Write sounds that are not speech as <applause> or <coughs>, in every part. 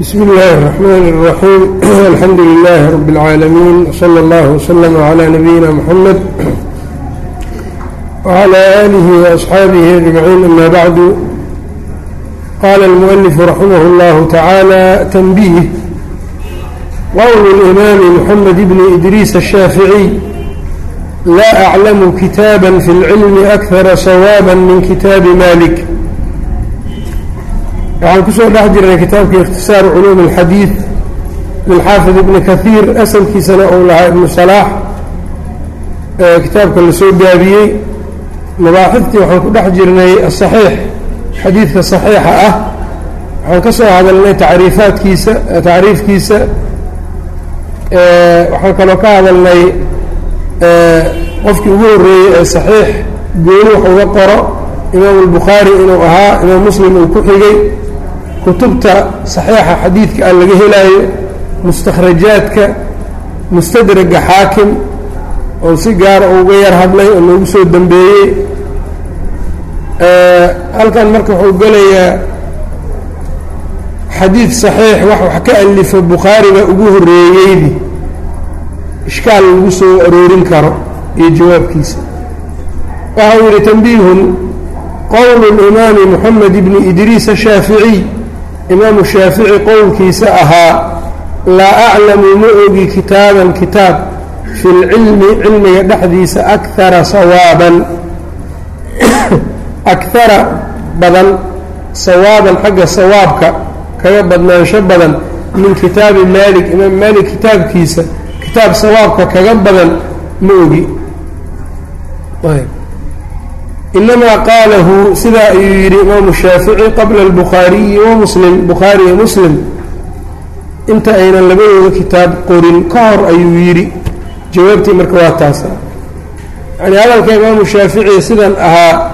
bsm اllahi الرحmn الرaxيim alxamdu لlah rb العaalamiin wslى اllah وslm عlى nabiyina mxamed وعlى آlih وأصxaabihi أجmaعiin ama bعdu qala الmؤلف raximah اllah taعaalى تnbih qowl الإmaam mxamed bn إdriis الshaafiعي la أclamu kitاabا fi اlcilm أkhara صawاabا min kitaabi malik waxaan ku soo dhex jirnay kitaabka ikhtisaaru culuum اlxadiid lilxaafid ibni kahiir asalkiisana uu lahaa ibnu salaax. Kitaabka la soo gaabiyey mabaaxiftii waxaan ku dhex jirnay asaxiix xadiidka saxiixa ah. Waxaan ka soo hadalnay tacriifaadkiisa tacriifkiisa. Waxaan kaloo ka hadalnay qofkii ugu horreeyey ee saxiix gooni wax uga qoro imaam albukhaari inuu ahaa imaam muslim uu ku xigay kutubta saxiixa xadiidka ah laga helaayo mustakhrajaadka mustadraga xaakim oo si gaara uga yar hadlay oo noogu soo dambeeyey. Halkan marka wuxuu gelayaa xadiid saxiix wax wax ka alifo bukhaariga ugu horreeyeydi ishkaal lagu soo aroorin karo iyo jawaabkiisa. Waxa uu yihi tanbiihun qowl اlimaami moxamed ibni idriis ashaaficiy imaamu shaafici qowlkiisa ahaa laa aclamu ma ogi kitaaban kitaab fi lcilmi cilmiga dhexdiisa akara sawaaban. <coughs> Akara badan sawaaban xagga sawaabka kaga badnaansho badan min kitaabi maalik imaam maalik kitaabkiisa kitaab sawaabka kaga badan ma ogi inamaa qaalahu sidaa ayuu yidhi imaamu shaafici qabla albukhaariyi wa muslim bukhaari iyo muslim inta aynan labadooda kitaab qorin ka hor ayuu yidhi jawaabtii marka waa taasa yani hadalka imaamu shaafici sidan ahaa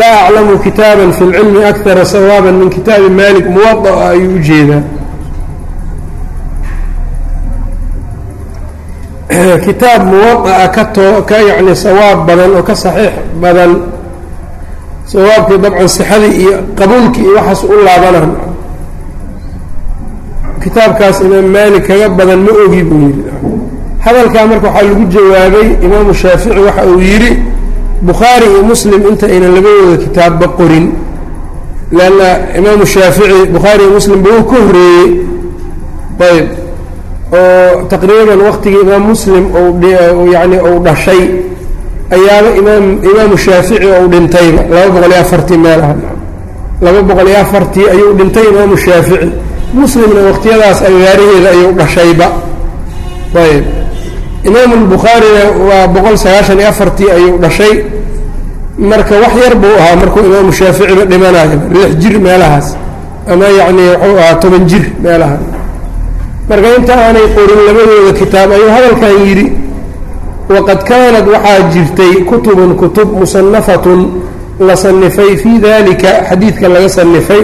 laa aclamu kitaaban fi lcilmi akara sawaaban min kitaabi malik muwada'a ayuu u jeedaa kitaab muwada'a ka too ka yacni sawaab badan oo ka saxiix badan sawaabkii dabcan sixadii iyo qabuulkii iyo waxaas u laabanaan kitaabkaas imaam maalik kaga badan ma ogi buu yidhi. Hadalkaa marka waxaa lagu jawaabay imaamu shaafici waxa uu yidhi bukhaari iyo muslim inta aynan labadooda kitaabba qorin. Leanna imaamu shaafici bukhaari iyo muslimba uu ka horreeyey. Ayb. Oo taqriiban waqtigii imaam muslim yani uu dhashay ayaaba imaam imaamu shaafici ou dhintayba laba boqol iyo afartii meelaha laba boqol iyo afartii ayuu dhintay imaamu shaafici. Muslimna waqtiyadaas agaaraheeda ayuu dhashayba. Ayb imaamu lbukhaarina waa boqol sagaashan iyo afartii ayuu dhashay. Marka wax yar buu ahaa markuu imaamu shaaficiba dhimanayo lix jir meelahaas. Ama yacni wuxuu ahaa toban jir meelaha marka inta aanay qorin labadooda kitaab ayuu hadalkan yidhi waqad kaanad waxaa jirtay kutubun kutub musanafatun la sanifay fii dalika xadiidka laga sanifay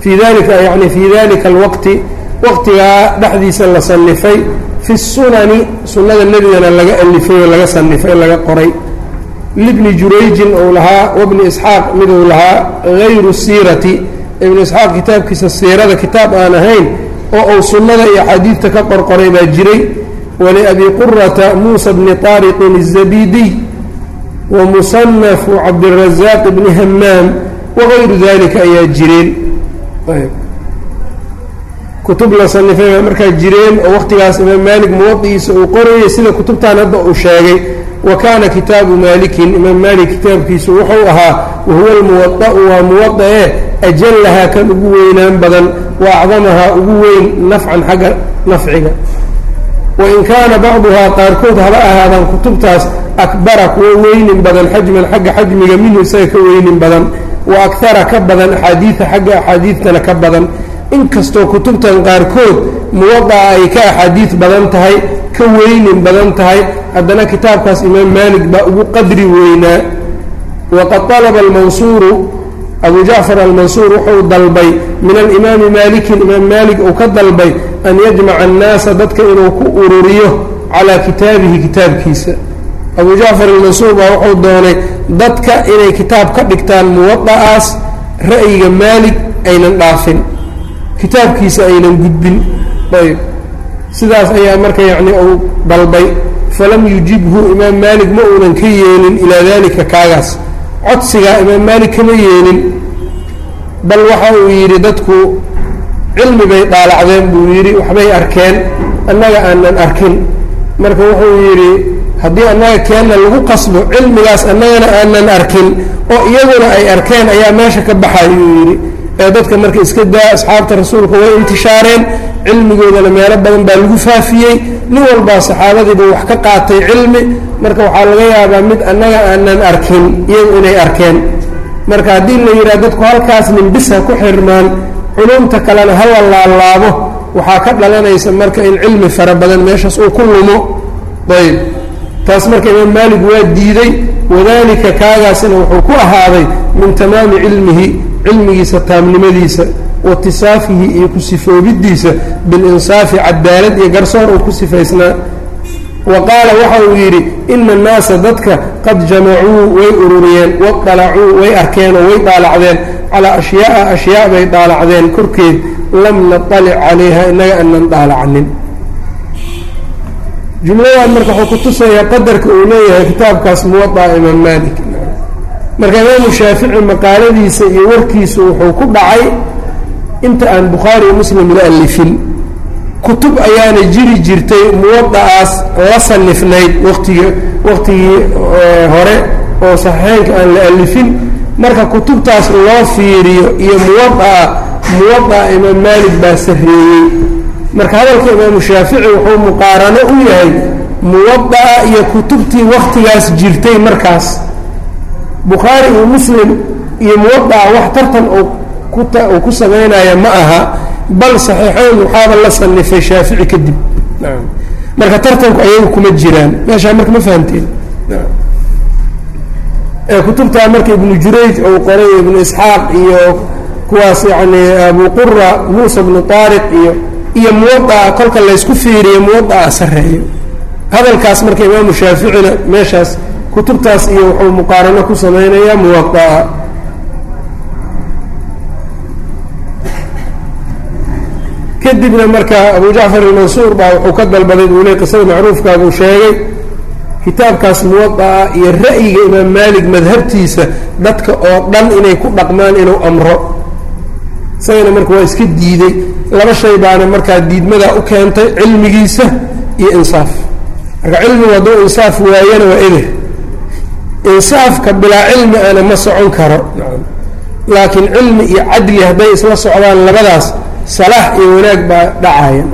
fii dalika yani fii dalika alwaqti waqtigaa dhexdiisa la sanifay fi sunani sunnada nebigana laga alifay oo laga sanifay laga qoray libni jurayjin ou lahaa wabni isxaaq miduu lahaa hayru siirati ibnu isxaaq kitaabkiisa siirada kitaab aan ahayn oo uu sunnada iyo xadiidta ka qorqoray baa jiray wlabi qurata muusa bni طaariqin الzabidiy wamusanafu cabdالrazaaq bni hamaam wagayru dalika ayaa jireen kutub la sanifay baa markaa jireen oo waqtigaas imaam maalik muwadiisa uu qorayay sida kutubtan hadda uu sheegay wa kaana kitaabu maalikin imaam maalik kitaabkiisu wuxuu ahaa wahuwa lmuwaطa'u waa muwaطa'e ajalahaa kan ugu weynaan badan wa acdamahaa ugu weyn nafcan xagga nafciga wain kaana bacduhaa qaarkood haba ahaadaan kutubtaas akbara kuwa weynin badan xajman xagga xajmiga minhu isaga ka weynin badan wa akara ka badan axaadiida xagga axaadiidtana ka badan inkastoo kutubtan qaarkood muwadaca ay ka axaadiid badan tahay ka weynin badan tahay haddana kitaabkaas imaam maalik baa ugu qadri weynaa waqad alaba almansuuru abu jacfar almansuur wuxuu dalbay min alimaami maalikin imaam maalik uu ka dalbay an yajmaca annaasa dadka inuu ku ururiyo calaa kitaabihi kitaabkiisa. Abu jacfar almansuur baa wuxuu doonay dadka inay kitaab ka dhigtaan muwada'aas ra'yiga maalik aynan dhaafin kitaabkiisa aynan gudbin. Ayb sidaas ayaa marka yacni uu dalbay falam yujibhu imaam maalik ma uunan ka yeelin ilaa dalika kaagaas codsigaa imaam maalik kama yeelin bal waxa uu yidhi dadku cilmi bay dhaalacdeen buu yidhi waxbay arkeen annaga aanan arkin. Marka wuxuu yidhi haddii annaga keenna lagu qasbo cilmigaas annagana aanan arkin oo iyaguna ay arkeen ayaa meesha ka baxay uu yidhi. Ee dadka marka iska daa asxaabta rasuulka way intishaareen cilmigoodana meelo badan baa lagu faafiyey nin walbaa saxaabadiiba wax ka qaatay cilmi. Marka waxaa laga yaabaa mid annaga aanan arkin iyagu inay arkeen. Marka haddii la yidhaha dadku halkaas ninbisa ku xirmaan culumta kalena hala laalaabo. Waxaa ka dhalanaysa marka in cilmi fara badan meeshaas uu ku lumo. Ayb taas marka imaam maalig waa diiday wadalika kaagaasina wuxuu ku ahaaday min tamaami cilmihi cilmigiisa taamnimadiisa wa iyo ku sifoobidiisa bilinsaafi cadaalad iyo garsoor uu ku sifaysnaa. Wa qaala waxa uu yidhi ina annaasa dadka qad jamacuu way ururiyeen wadalacuu way arkeen way daalacdeen. Calaa ashyaaa ashyaa bay daalacdeen. Korkeed lam naطalic calayha inaga anan dhaalacanin jumladan marka wuxuu ku tusayaa qadarka uu leeyahay kitaabkaas muwadaa imaam maalik. Marka imaamu shaafici maqaaladiisa iyo warkiisa wuxuu ku dhacay inta aan bukhaari muslim la alifin kutub ayaana jiri jirtay muwada'aas la sanifnayd watiga waqtigii hore oo saxiixeynka aan la alifin. Marka kutubtaas loo fiiriyo iyo muwadaa muwada'a imaam maalik baa sarreeyey marka hadalka imaamu shaafici wuxuu muqaarano u yahay muwada'a iyo kutubtii waktigaas jirtay markaas. Bukhaari iyo muslim iyo muwada'a wax tartan uu ku samaynaya ma aha bal saxiixeyn waxaaba la sanifay shaafici kadib. Marka tartanku ayaga kuma jiraan. Meeshaa marka ma fahamteen. Kutubtaa marka ibnu jurayj ou qoray ibnu isxaaq iyo kuwaas yani abu qura muusa bnu taariq iyo iyo muwadaa kolka laysku fiiriyo muwadaa sareeyo hadalkaas marka imaamu shaaficina meeshaas kutubtaas iyo wuxuu muqaarano ku samaynayaa muwadaa kadibna marka abu jacfar ilmansuur baa wuxuu ka dalbaday buu le qisada macruufkaa buu sheegay. Kitaabkaas muwadaa iyo ra'yiga imaam maalik madhabtiisa dadka oo dhan inay ku dhaqmaan inuu amro. Isagana marka waa iska diiday. Laba shay baana markaa diidmadaa u keentay cilmigiisa iyo insaaf. Marka cilmigu hadduu insaaf waayana waa eber. Insaafka bilaa cilmi ana ma socon karo. Laakiin cilmi iyo cadli hadday isla socdaan labadaas salaax iyo wanaag baa dhacaya.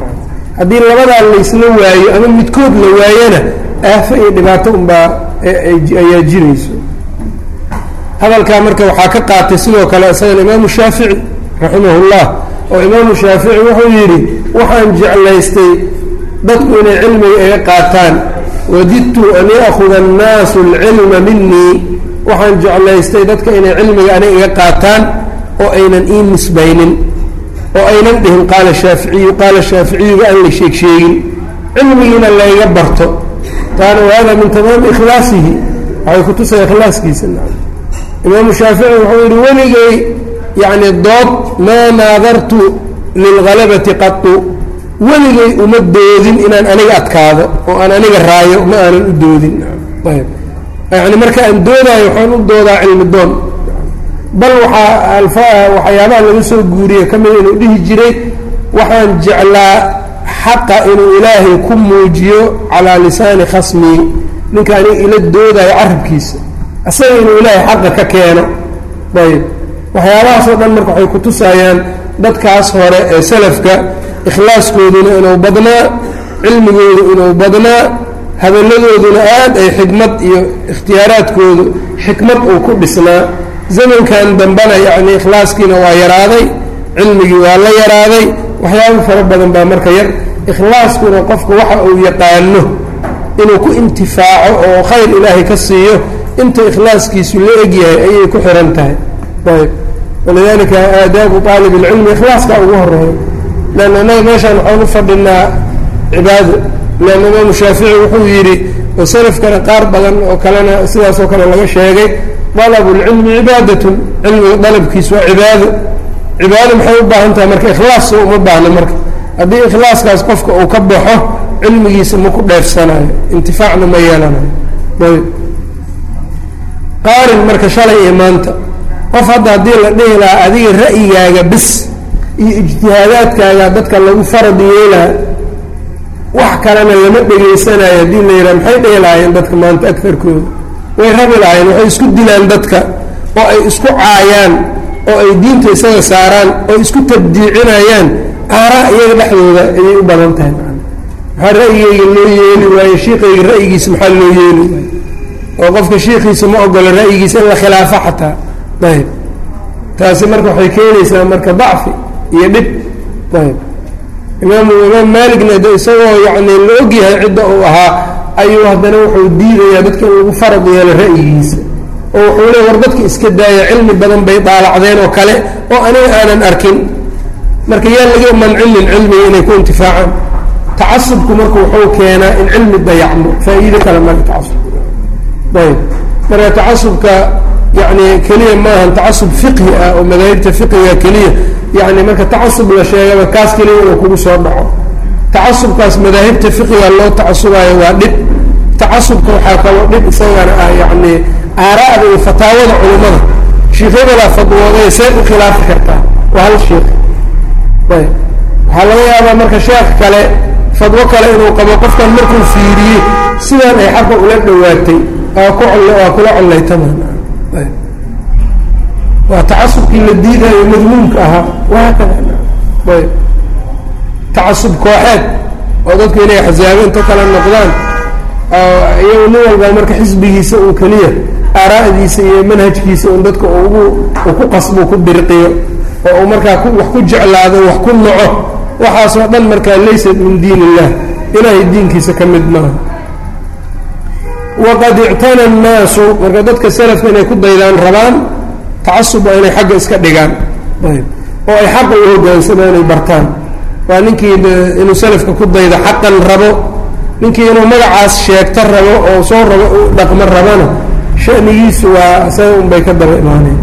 Haddii labadaa laysla waayo ama midkood la waayana aafo iyo dhibaato unbaa ayaa jirayso. Hadalkaa marka waxaa ka qaatay sidoo kale isagana imaamu shaafici raximahullah oo imaamu shaafici wuxuu yidhi waxaan jeclaystay dadku inay cilmiga iga qaataan. Wadidtu an ya'khuda annaasu alcilma minii waxaan jeclaystay dadka inay cilmiga aniga iga qaataan oo aynan ii nisbaynin oo aynan dhihin qaala shaaficiyu qaala shaaficiyuga aan la sheeg sheegin cilmigiina layga barto. Taana wahada min tamaami ikhlaasihi. Waxay kutusaya ikhlaaskiisa. Imaamu shaafici wuxuu yidhi weligay yacni dood maa naadartu lilhalabati qatu weligay uma doodin inaan aniga adkaado oo aan aniga raayo ma aanan u doodin. Yani marka aan doodaayo waxaan u doodaa cilmi doon bal waxaa waxyaabaha laga soo guuriye ka mida inuu dhihi jiray waxaan jeclaa xaqa inuu ilaahay ku muujiyo calaa lisaani khasmii ninka aniga ila doodayo carabkiisa isaga inuu ilaahay xaqa ka keeno. Ayb waxyaabahaasoo dhan marka waxay kutusayaan dadkaas hore ee salafka ikhlaaskooduna inuu badnaa cilmigoodu inuu badnaa hadalladooduna aad ay xikmad iyo ikhtiyaaraadkoodu xikmad uu ku dhisnaa zamankan dambena yacni ikhlaaskiina waa yaraaday cilmigii waa la yaraaday waxyaabo fara badan baa marka yar. Ikhlaaskuna qofku waxa uu yaqaano inuu ku intifaaco oo khayr ilaahay ka siiyo inta ikhlaaskiisu la egyahay ayay ku xihan tahay. Ayb. Walidalika aadaabu aalib اlcilmi ikhlaaska ugu horeeyo lanna annaga meeshaan waxaan u fadhinaa cibaado lanna imaamu shaafici wuxuu yidhi oo salafkana qaar badan oo kalena sidaas oo kale laga sheegay dalab اlcilmi cibaadatun cilmiga dalabkiisu waa cibaado cibaadada maxay u baahan tahay marka ikhlaas soo uma baahno marka haddii ikhlaaskaas qofka uu ka baxo cilmigiisa ma ku dheefsanayo intifaacna ma yeelanayo ayb qaarin marka shalay iyo maanta qof hadda haddii la dhihi lahaa adiga ra'yigaaga bis iyo ijtihaadaadkaaga dadka lagu farad yeelaa wax kalena lama dhegaysanayo haddii la yidhaha maxay dhihi lahaayeen dadka maanta agarkooda way rabi lahaayeen waxay isku dilaan dadka oo ay isku caayaan oo ay diinta isaga saaraan oo isku tabdiicinayaan aaraa iyaga dhexdooda ayay u badan tahay. Maxaa ra'yigayga loo yeeli waaye shiikayga ra'yigiisa maxaa loo yeeli oo qofka shiikiisa ma ogola ra'yigiisa in la khilaafo xataa. Ayb. Taasi marka waxay keenaysaa marka dacfi iyo dhib. Ayb. Imaam imaam maaligna de isagoo yacni la ogyahay cidda uu ahaa ayuu haddana wuxuu diidayaa dadka in farad yeelo ra'yigiisa. Oo wuxuu le war dadka iska daaya cilmi badan bay daalacdeen oo kale oo aniga aanan arkin. Marka yaa laga mancinin cilmiga inay ku intifaacaan. Tacasubku marka wuxuu keenaa in cilmi dayacmo. Faa'iido kale male tacasubka ayb. Marka tacasubka yani keliya maahan tacasub fiqhi ah oo madaahibta fiqiga keliya yani marka tacasub la sheegaba kaas keliya inuu kugu soo dhaco tacasubkaas madaahibta fiqiga loo tacasubayo waa dhib. Tacasubka waxaa kaloo dhib isagana ah yani aaraa'da iyo fataawada culummada shiikyadaa fadwooday see u khilaafi kartaa. Waa hal shiik ayb waxaa laga yaabaa marka sheekh kale fadwo kale inuu qabo qofkan markuu fiiriyey sidaan ay xaqa ula dhowaatay waa ku waa kula collaytaman waa tacasubkii la diidayo madmuumka ahaa. Wahaakada ayb tacasub kooxeed oo dadku inay xasaabo inta kala noqdaan iyagu nin walba marka xisbigiisa uu keliya aaraa'diisa iyo manhajkiisa un dadka ugu uu ku qasbo ku dirqiyo oo uu markaa wax ku jeclaado wax ku naco waxaasoo dhan markaa laysat min diin illah ilaahay diinkiisa ka mid maaha. Waqad ictana annaasu marka dadka salafka inay ku daydaan rabaan tacasub waa inay xagga iska dhigaan. Ayb oo ay xaqa u hoggaansamaan ay bartaan waa ninkii inuu selafka ku daydo xaqan rabo ninkii inuu magacaas sheegto rabo oo soo rabo u dhaqmo rabona shanigiisu waa isaga un ka daba imaaneen.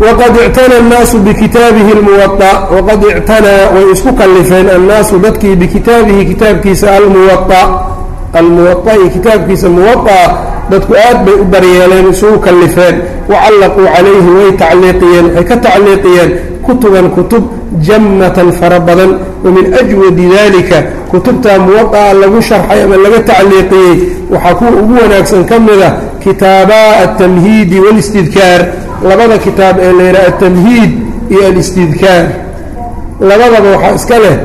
Waqad ictana annaasu bikitaabihi almuwaa waqad ictanaa way isku kallifeen annaasu dadkii bikitaabihi kitaabkiisa almuwaa almuwaa kitaabkiisa muwaa dadku aad bay u daryeeleen isugu kallifeen. Wacallaquu calayhi way tacliiqiyeen waxay ka tacliiqiyeen kutuban kutub jamatan fara badan wa min ajwadi daalika kutubta muwadaca lagu sharxay ama laga tacliiqiyey waxaa kuwa ugu wanaagsan ka mid ah kitaabaa altamhiidi waalistidkaar labada kitaab ee leydhaha altamhiid iyo alistidkaar. Labadaba waxaa iska leh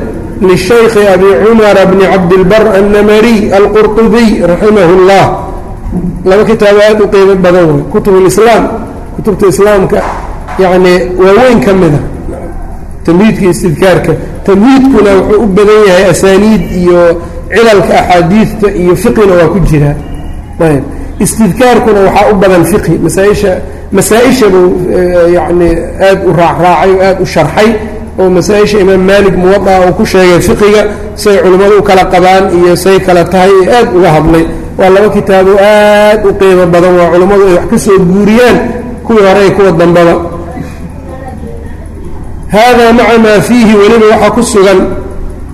lishaykhi abi cumara bni cabdilbar annamariy alqurtubiy raximahu llah laba kitaab aad u qiimo badan way kutub lislaam kutubta islaamka yacni waaweyn ka mida tamhiidka istidkaarka tamhiidkuna wuxuu u badan yahay asaaniid iyo cilalka axaadiidta iyo fiqina waa ku jiraa ayb. Istidkaarkuna waxaa u badan fiqhi. Masaaisha masaa-isha buu yani aad u raacraacay oo aad u sharxay oo masaa-isha imaam maalik muwadaa uu ku sheegay fiqiga say culimmadu u kala qabaan iyo say kala tahay ee aad uga hadlay. Waa laba kitaabo aad u qiimo badan waa culummadu ay wax ka soo guuriyaan kuwii hore kuwa dambaba hada maca maa fiihi weliba waxaa ku sugan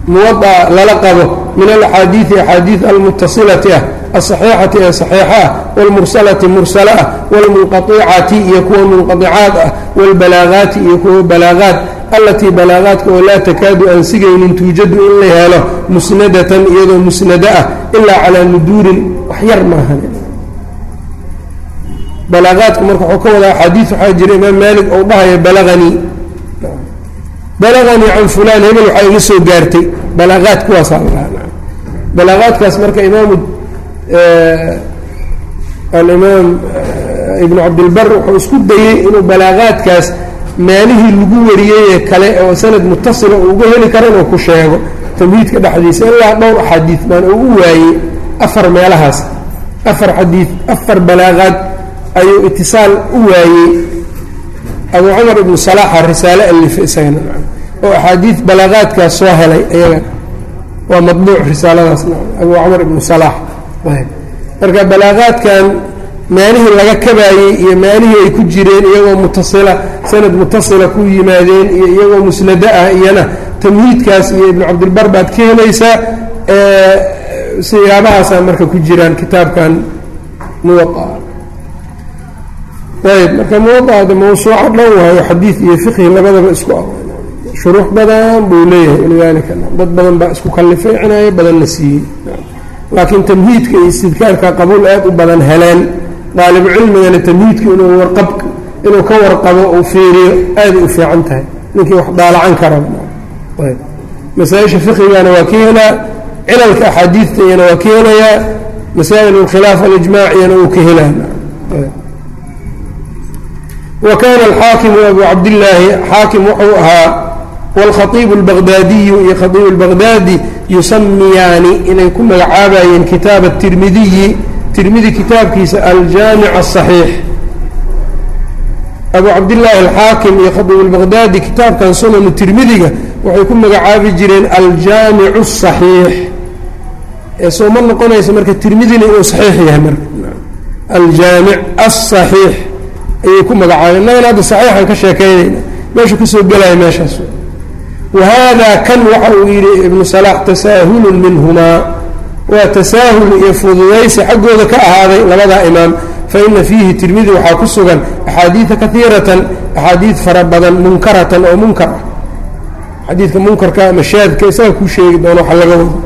muwadaca lala qabo min alaxaadiidi axaadiid almutasilati ah asaxiixati ee saxiixa ah waalmursalati mursale ah waalmunqaicati iyo kuwa munqaicaad ah waalbalaagaati iyo kuwa balaagaad allatii balaagaadka oo laa takaadu aan tuujadu in la helo musnadatan iyadoo musnada ah ilaa calaa nuduurin wax yar maahan balaagaadku marka wuxuu ka wadaa axaadiid waxaa jira imaam maalik ou dhahaya balaganii balaganii can fulaan hebel waxaa iga soo gaartay balaagaad kuwaasaa la dhaha balaagaadkaas marka imaamu alimaam ibnu cabdilbar wuxuu isku dayey inuu balaagaadkaas meelihii lagu wariyeyee kale oo sanad mutasila uu uga heli karo inuu ku sheego tamhiidka dhexdiisa. Ilaa dhowr axaadiid baan uu u waayey afar meelahaas afar xadiid afar balaaqaad ayuu itisaal u waayey abu cumar ibnu salaaxa risaale alife isagana oo axaadiid balaaqaadkaas soo helay iyaga waa madbuuc risaaladaas abu cumar ibnu salaax marka balaaqaadkan meelihii laga kabaayey iyo meelihii ay ku jireen iyagoo mutasila sanad mutasila ku yimaadeen iyo iyagoo musnado ah iyana tamhiidkaas iyo ibnu cabdilbar baad ka helaysaa siyaabahaasa marka ku jiraan kitaabkan muwaaa ayb marka muwaada mawsuuco dhan waayo xadiid iyo fiqhi labadaba isku ah shuruux badan buu leeyahay walidaalika dad badan baa isku kallifay cinaayo badanna siiyey. Laakiin tamhiidka iyo istidkaarka qabuul aad u badan heleen daalibu cilmigana tamhiidka inuu warqab inuu ka warqabo uu fiiriyo aaday u fiican tahay. Ninkii wax daalacan kara masaa-isha fiqigana waa ka helaa cilalka axaadiidta iyana waa ka helayaa masaa'il alkhilaaf alijmaac iyana uu ka helaa wa kaana alxaakimu abu cabdillaahi xaakim wuxuu ahaa wاlkhaiibu اlbaqdaadiyu iyo khaiibu اlbaqdaadi yusamiyaani inay ku magacaabayeen kitaaba tirmidiyi tirmidi kitaabkiisa aljaamic الصaxiix abu cabdillaahi alxaakim iyo khaiibu اlbaqdaadi kitaabkan sunanu tirmidiga waxay ku magacaabi jireen aljaamic الصaxiix ee soo ma noqonaysa marka tirmidina inuu saxiix yahay marka aljaamic aلصaxiix ayay ku magacaabeen. Innagana hadda saxiixan ka sheekaynayna meeshu ka soo gelaya meeshaas wahada kan waxa uu yidhi ibnu salaax tasaahulun minhumaa. Waa tasaahul iyo fududaysi xaggooda ka ahaaday labadaa imaam. Faina fiihi tirmidi waxaa ku sugan axaadiida kaiiratan axaadiid fara badan munkaratan oo munkar. Ah xadiidka munkarka ama shaadka isaga ku sheegi doono waxa laga wado.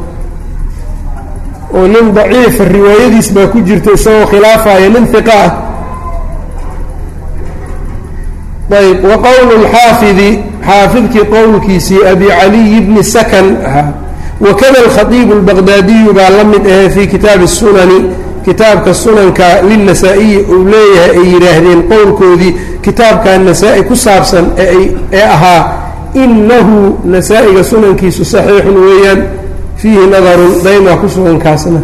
Oo nin daciifa riwaayadiis baa ku jirta isagoo khilaafaya nin iqa ah ayb waqowl xaafidi xaafidkii qowlkiisii abi caliy bni sakan ahaa wakada alkhaiibu اlbaqdaadiyu baa la mid ahe fii kitaabi sunani kitaabka sunanka linasaa'iyi uu leeyahay ay yidhaahdeen qowlkoodii kitaabka nasaa-i ku saabsan ee ahaa inahu nasaa-iga sunankiisu saxiixun weeyaan fiihi nadarun daymaa ku sugan kaasna.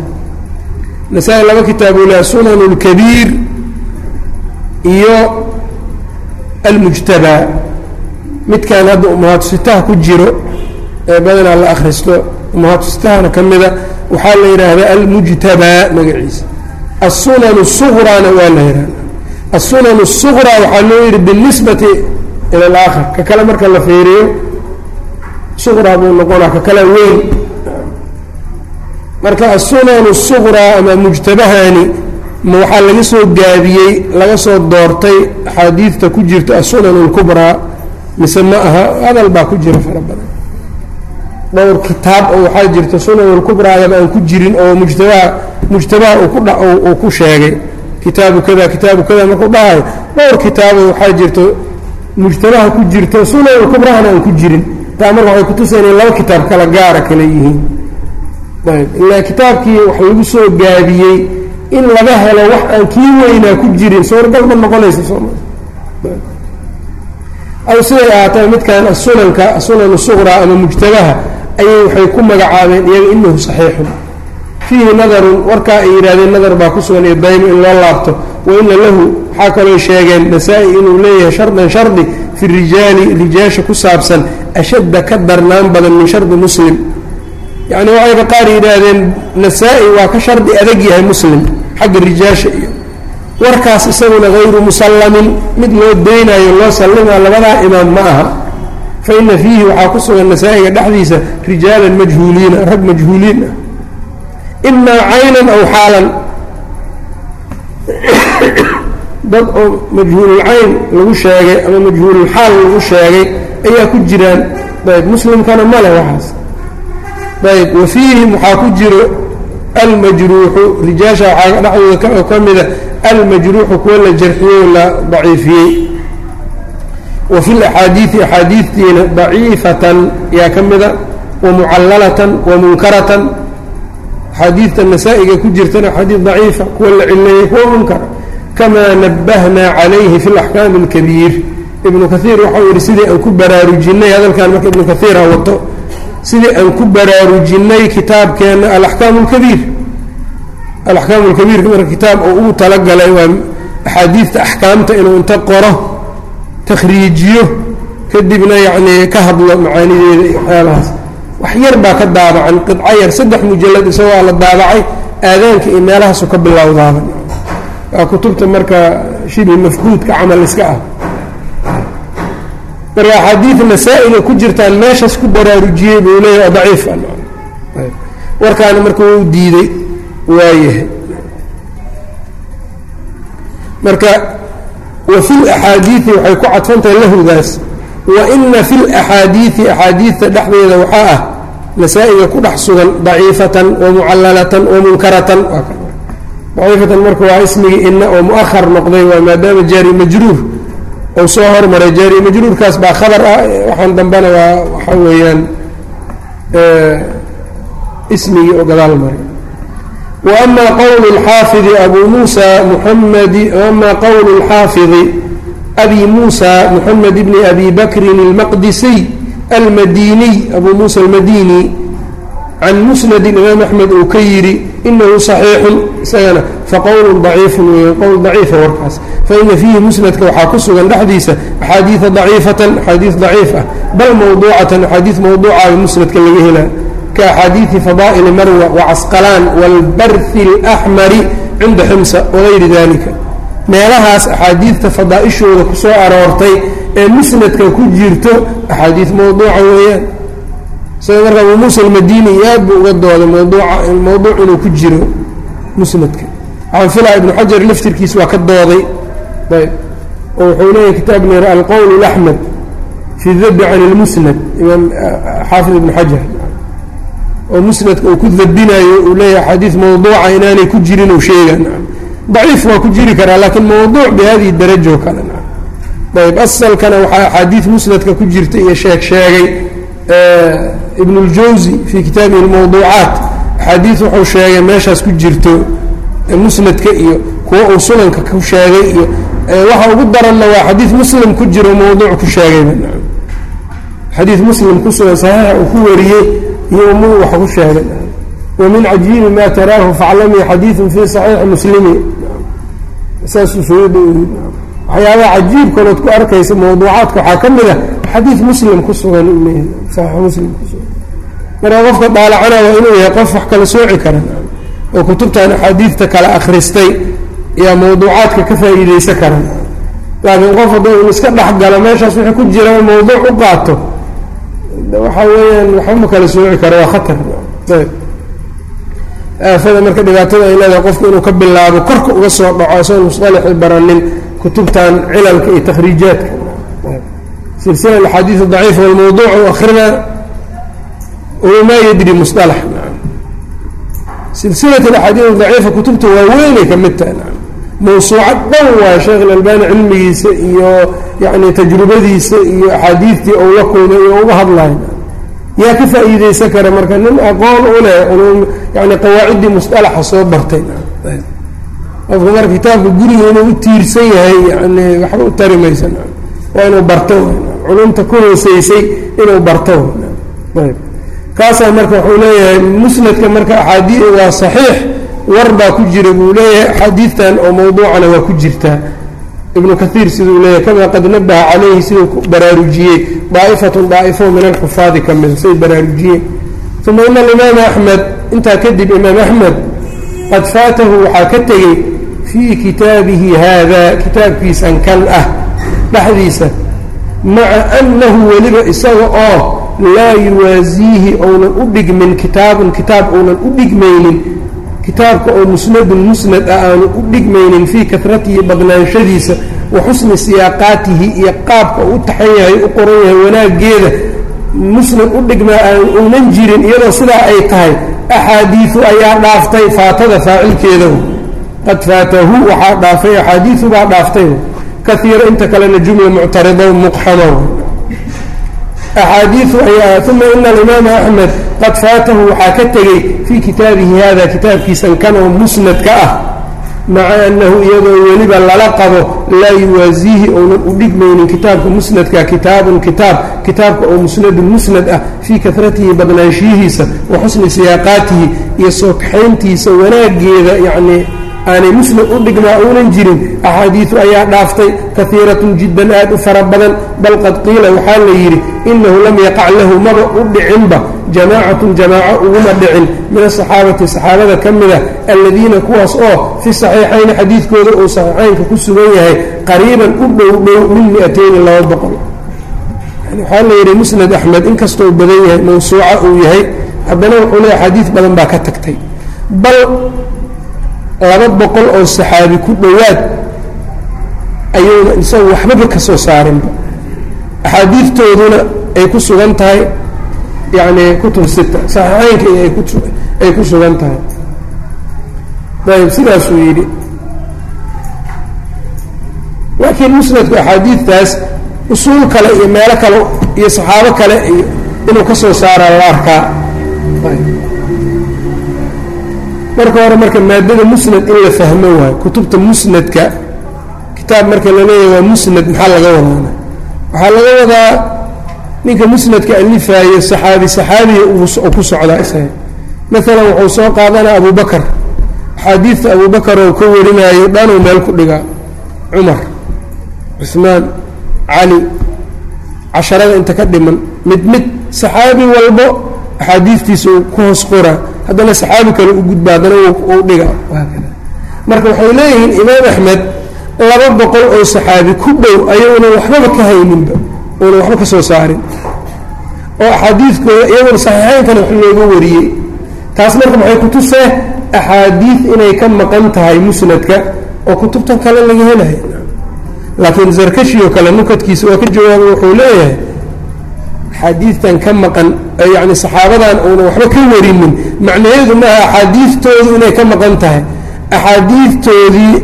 Nasaa-i laba kitaab ula sunan lkabiir iyo almujtabaa midkan hadda umahaatusitaha ku jiro ee badanaa la akhristo umahaatusitahana ka mida waxaa la yidhaahdaa almujtabaa magaciisa assunan الsuqraana waa la yidhahda assunan الsuqraa waxaa loo yidhi biاlnisbati ila اlaakhar ka kale marka la feeriyo suqraa buu noqonaa ka kale weyn marka assunan الsuqraa ama mujtabahani ma waxaa laga soo gaabiyey laga soo doortay axaadiidta ku jirta assunan اlkubraa mise ma aha hadal baa ku jira fara badan dhowr kitaab oo waxaa jirta sunan اlkubraayaba aan ku jirin oo mujtabaha mujtabaha uu ku sheegay kitaabu kada kitaabu kada markuu dhahayo dhowr kitaabo waxaa jirta mujtabaha ku jirta sunan اlkubrahana aan ku jirin taa marka waxay kutusa inay laba kitaab kala gaara kale yihiin ayb ilaa kitaabkii wax lagu soo gaabiyey in laga helo wax aan kii weynaa ku jirin. Suuragal ma noqonaysa sooma aw siday ahaatee midkan asunanka asunan suqraa ama mujtabaha ayay waxay ku magacaabeen iyaga inahu saxiixun. Fiihi nadarun warkaa ay yidhahdeen nadar baa ku sugan iyo daymo in loo laabto. Wa ina lahu waxaa kaloo sheegeen nasaa-i inuu leeyahay shardan shardi fi rijaali rijaasha ku saabsan ashadda ka darnaan badan min shardi muslim. Yacni waxayba qaar yidhaahdeen nasaa-i waa ka shardi adag yahay muslim xagga rijaasha iyo warkaas isaguna hayru musallamin mid loo daynayo loo sallimaa labadaa imaam ma aha. Fa ina fiihi waxaa ku sugan nasaa-iga dhexdiisa rijaalan majhuuliina rag majhuuliin ah. Imaa caynan aw xaalan. <coughs> Dad oo majhuululcayn lagu sheegay ama majhuululxaal lagu sheegay ayaa ku jiraan. Ayb muslimkana ma leh waxaas. Ayb wa fiihim waxaa ku jiro almajruuxu rijaasha waxaa dhexdooda ka mida almajruuxu kuwa la jarxiyey la daciifiyey. Wa fi laxaadiidi axaadiidtiina daciifatan yaa ka mida wa mucallalatan wa munkaratan. Axaadiidta nasaa-iga ku jirtana axaadiid daciifa kuwa la cileeyey kuwa munkara kamaa nabahnaa calayhi fi laxkaami اlkabiir ibnu kaiir waxau yidhi sidii aan ku baraarujinay hadalkan marka ibnu kaiira wato sidii aan ku baraarujinay kitaabkeenna alaxkaam اlkabiir alaxkaam اlkabiirka marka kitaab oo ugu talagalay waa axaadiidta axkaamta inuu inta qoro takhriijiyo kadibna yacnii ka hadlo macaanideeda iyo waxyaabahaas wax yar baa ka daabacan qidco yar saddex mujalad isagoo la daabacay aadaanka iyo meelahaasu ka bilowdaaba. Waa kutubta marka shibi mafquudka camal iska ah marka axaadiid nasaa-iga ku jirtaan meeshaas ku baraarujiyey buu leeyahay daciif warkaana marka wuu diiday waayahay marka wa fi laxaadiidi waxay ku cadfantahay lahudaas wa ina fi laxaadiidi axaadiidta dhexdeeda waxaa ah nasaa-iga ku dhex sugan daciifatan wa mucalalatan wa munkaratan. Daciifatan marka waa ismigii ina oo muahar noqday waa maadaama jaari majruur ou soo hormaray jaariya majruurkaas baa khabar ah. Waxaan dambana waa waxaa weeyaan eh, ismigii oo gadaal maray. Wa amaa qowlu lxaafidi abu muusa muamadi ama qowlu lxaafidi abi muusa moxamed ibni abi bakrin almaqdisiy almadiniy abu muusa almadini can musnadi imaam axmed uu ka yidhi inahu صaxiixun isagana faqowlu daciifun weya qowl daciifa warkaas faina fiihi musnadka waxaa ku sugan dhexdiisa axaadiia daciifatan axaadiis daciif ah bal mawduucatan axaadiis mawduucaga musnadka laga helaa ka axaadiidi fadaa'ili marwa wacasqalaan wاlbarhi اlaxmari cinda ximsa wagayri dalika meelahaas axaadiidta fadaa'ishooda ku soo aroortay ee musnadka ku jirto axaadiis mawduuca weeyaan isaga marka abu muusa almadini aad buu uga dooday mawduuca mawduuc inuu ku jiro musnadka waxaan filaa ibnu xajar laftirkiis waa ka dooday. Ayb. Oo wuxuu leeyahy kitaab lir alqowl اlaxmed fi dabi can اlmusnad imaam xaafid ibnu xajar. Oo musnadka uu ku dabinayo uu leeyahay axaadiis mawduuca inaanay ku jirin uu sheega daciif waa ku jiri karaa laakiin mawduuc bihadihi darajo kale. Ayb asalkana waxaa axaadiis musnadka ku jirta iyo sheeg sheegay ibn اljawzi fii kitaabihi اlmawduucaat axaadiis wuxuu sheegay meeshaas ku jirto musnadka iyo kuwa uu sunanka ku sheegay iyo waxa ugu daranna waa xadiis muslim ku jiro mawduuc ku sheegayba xadiis muslim ku sugan saxiixa uu ku wariyey iyo umu wax ku sheegay wamin cajiibi ma taraahu faclamii xadiiثu fii صaxiixi muslimi saasuu suyuudi waxyaabaha cajiibkalood ku arkaysa mawduucaadka waxaa ka mid a xadiid muslim ku sugan saxiix muslim ku sugan. Marka qofka dhaalacana waa inuu yahay qof wax kala sooci kara oo kutubtan axaadiidta kala akhristay yaa mawduucaadka ka faa'iideysa kara. Laakiin qof hadduu un iska dhexgalo meeshaas wixii ku jira mawduuc u qaato waxa weeyaan waxba ma kala sooci kara waa khatar. Ayb. Aafada marka dhibaatada ay leedahay qofku inuu ka bilaabo korka uga soo dhaco asoon musطalaxi baranin kutubtan cilalka iyo takhriijaadka silsila axaadiid daciif walmawduuc u akrinaa wamaa yadri musطalax silsilat axaadiid daciifa kutubta waaweynay ka mid tahay. Mawsuucad dhan waa sheekh ilalbani cilmigiisa iyo yani tajrubadiisa iyo axaadiidtii ou la kulmay iyo uga hadlayo yaa ka faa'iideysan kara marka nin aqoon u leh yani qawaaciddii musطalaxa soo bartay qofka marka kitaabka guriga inuu u tiirsan yahay yani waxba u tari maysa waa inuu barto culumta ku hooseysay inuu barto. Kaasaa marka wuxuu leeyahay musnadka marka axaadii waa saxiix war baa ku jira buu leeyahay. Axaadiidtan oo mawduucana waa ku jirtaa ibnu kaiir siduu leeyahay kamaa qad nabaha calayhi siduu baraarujiyey. Daa'ifatun daa'ifo min alxufaadi ka mida say baraarujiyeen. Uma ina alimaama axmed intaa kadib imaam axmed qad faatahu waxaa ka tegey fii kitaabihi haada kitaabkiisan kan ah dhexdiisa maca annahu weliba isaga oo laa yuwaasiihi ounan u dhigmin kitaabun kitaab ounan u dhigmaynin kitaabka oo musnadun musnad ah aanu u dhigmaynin fii karatihi badnaanshadiisa wa xusni siyaaqaatihi iyo qaabka u taxan yahay u qoran yahay wanaaggeeda musnad u dhigmaa aan uunan jirin iyadoo sidaa ay tahay axaadiiu ayaa dhaaftay faatada faacilkeeda qad faatahu waxaa dhaafay axaadiiu baa dhaaftay. Kaiira inta kalena jumla muctarida muqxama axaadiiu ayaa uma ina alimaama axmed qad faatahu waxaa ka tegey fii kitaabihi hada kitaabkiisan kan oo musnadka ah maca annahu iyadoo weliba lala qabo laa yuwaasiihi ounan u dhigmaynin kitaabka musnadka kitaabun kitaab kitaabka oo musnadun musnad ah fii karatihi badnaanshiyihiisa wa xusni siyaaqaatihi iyo soo kaxayntiisa wanaageeda yacnii aanay musnad u dhigmaa uunan jirin axaadiiu ayaa dhaaftay kaiiratun jiddan aad u fara badan bal qad qiila waxaa la yidhi inahu lam yaqac lahu maba u dhicinba jamaacatun jamaaco uguma dhicin. Min asaxaabati saxaabada ka mida alladiina kuwaas oo fi saxiixayni xadiidkooda uu saxiixaynka ku sugan yahay qariiban u dhow dhow min mi-ateyni laba boqol. Waxaa la yidhi musnad axmed inkastoo badan yahay mawsuuca uu yahay haddana wuxuu leeyahy xadiid badan baa ka tagtay. Bal laba boqol oo saxaabi ku dhowaad ayuuna isagu waxbaba ka soo saarinba. Axaadiidtooduna ay ku sugan tahay yacni kutub sita saxiixeynka ku ay ku sugan tahay. Ayb sidaasuu yidhi. Laakiin musnadku axaadiidtaas usuul kale iyo meelo kale iyo saxaabo kale iyo inuu ka soo saaraa la arkaa marka hore marka maadada musnad in la fahmo waayo kutubta musnadka. Kitaab marka la leeyahay waa musnad maxaa laga wadaana waxaa laga wadaa ninka musnadka alifaayo saxaabi saxaabiya uu ku socdaa isaga maalan wuxuu soo qaadanaa abu bakar axaadiidta abu bakar oo ka warinaayo dhanuu meel ku dhigaa. Cumar cusmaan cali casharada inta ka dhiman. Mid mid saxaabi walbo axaadiidtiisa uu ku hoos qoraa haddana saxaabi kale u gudba haddana uu dhiga. Haakada marka waxay leeyihiin imaam axmed laba boqol oo saxaabi ku dhow ayaguna waxbaba ka hayninba uuna waxba ka soo saarin. Oo axaadiidkooda iyaguna saxiixeynkana wax looga wariyey. Taas marka maxay kutusee? Axaadiid inay ka maqan tahay musnadka oo kutubtan kale laga helayo. Laakiin zarkashi oo kale nukadkiisa waa ka jawaaba wuxuu leeyahay axaadiidtan ka maqan yani saxaabadan uuna waxba ka warinin macnaheedu maaha axaadiidtoodu inay ka maqan tahay. Axaadiidtoodii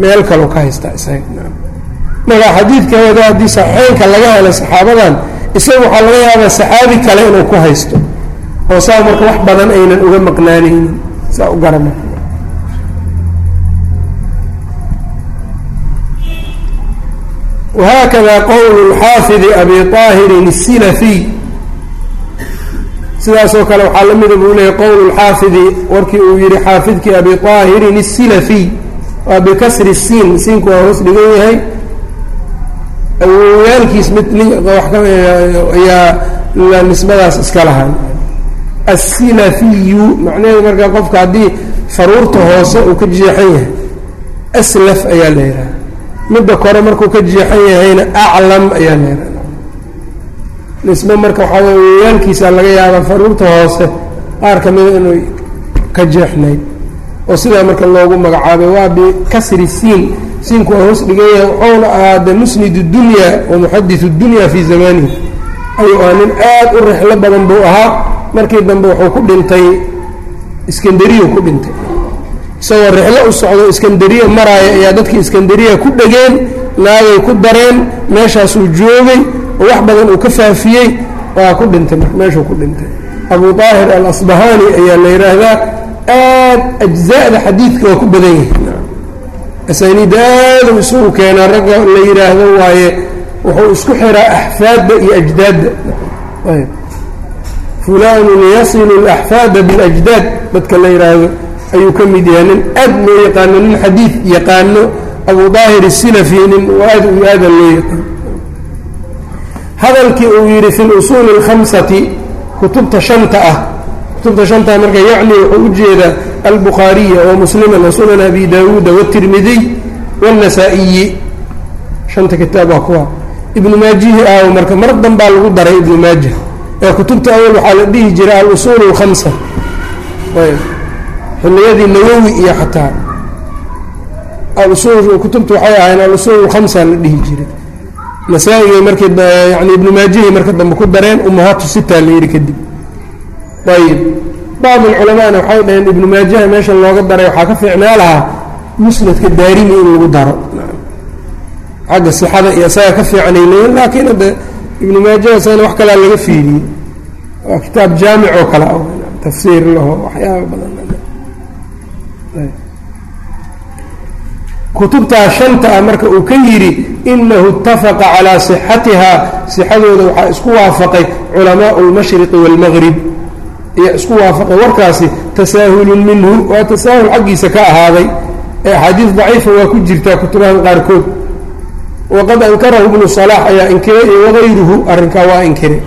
meel kaloo ka haystaa isaga. Marka xadiidkooda haddii saxiixeynka laga helo saxaabadan isaga waxaa laga yaabaa saxaabi kale inuu ku haysto. Oo saa marka wax badan aynan uga maqnaanaynin saa u garana وhakada qowl xaafidi abi طaahirin الsilafiy sidaasoo kale waxaa la mida buu leeyay qowl xaafidi warkii uu yihi xaafidkii abi طaahirin الsilafiy waa bikasri الsiin siinku waa hoos dhigan yahay awowyaalkiis mid ayaa nisbadaas iska lahaa الsilafiyu macnaheedu markaa qofka haddii faruurta hoose uu ka jeexan yahay aslaf ayaa la yidhaha midda kore markuu ka jeexan yahayna aclam ayaa yidhaha nisbe marka waxaa way wayaalkiisa laga yaabaa faruurta hoose qaar ka mida inuu ka jeexnayd. Oo sidaa marka loogu magacaabay waa bikasri siin. Siinku waa hoos dhigan yahay wuxuuna ahaa de musnid اdunya wa muxadis اdunya fii zamanihi ayuu ahaa nin aad u rixlo badan buu ahaa. Markii dambe wuxuu ku dhintay iskandariyu ku dhintay isagoo rixlo u socdo iskandariya maraaya ayaa dadkii iskandariya ku dhegeen naagay ku dareen meeshaasuu joogay oo wax badan uu ka faafiyey waa ku dhintay marka meeshuu ku dhintay. Abu daahir alasbahani ayaa la yidhaahdaa aad ajza'da xadiidka waa ku badan yahay asaniidda aaduu isugu keenaa ragga la yidhaahdo waaye wuxuu isku xiraa axfaadda iyo ajdaadda. Fulanun yasilu alaxfaada bilajdaad dadka la yidhaahdo ayuu ka mid yahay nin aad loo yaqaano nin xadiid yaqaano abu daahir الsilafi nin aad u aada loo yaqaano hadalkii uu yidhi fi اlusuuli الkhamsati kutubta shanta ah kutubta shanta marka yacni wuxuu u jeedaa albukhaariya wamuslima wasunan abi dawuuda wالtirmidiy wالnasaa-iyi shanta kitaab waa kuwa ibnu maajihi aawo marka mar danbaa lagu daray ibnu maajah ee kutubta awal waxaa la dhihi jiray alusuul الkhamsa xilliyadii nawowi iyo xataa alusul kutubta waxay ahayn alusuul الkhamsa la dhihi jiray. Nasaa-igay markii yani ibnu maajihi marka dambe ku dareen umahaatu sita la yidhi kadib. Ayib bacd alculamaana waxay dhaheen ibnu maajaha meesha looga daray waxaa ka fiicnaa lahaa musnadka daarimi in lagu daro. Xagga sixada iyo isaga ka fiicnay leeyiin laakiin hadde ibnu maajaha isagana wax kalaa laga fiiriyey waa kitaab jaamic oo kale tafsiir laho waxyaaba badan kutubtaa shanta ah marka uu ka yidhi inahu اtafaqa calىa صixatiha sixadooda waxaa isku waafaqay culamaءu اlmashriqi wاlmgrib iyo isku waafaqay warkaasi tasaahulun minhu waa tasaahul xaggiisa ka ahaaday ee axaadiis daciifa waa ku jirtaa kutubahan qaarkood waqad ankarahu ibnu صalax ayaa inkiray iyo wagayruhu arrinkaa waa inkiray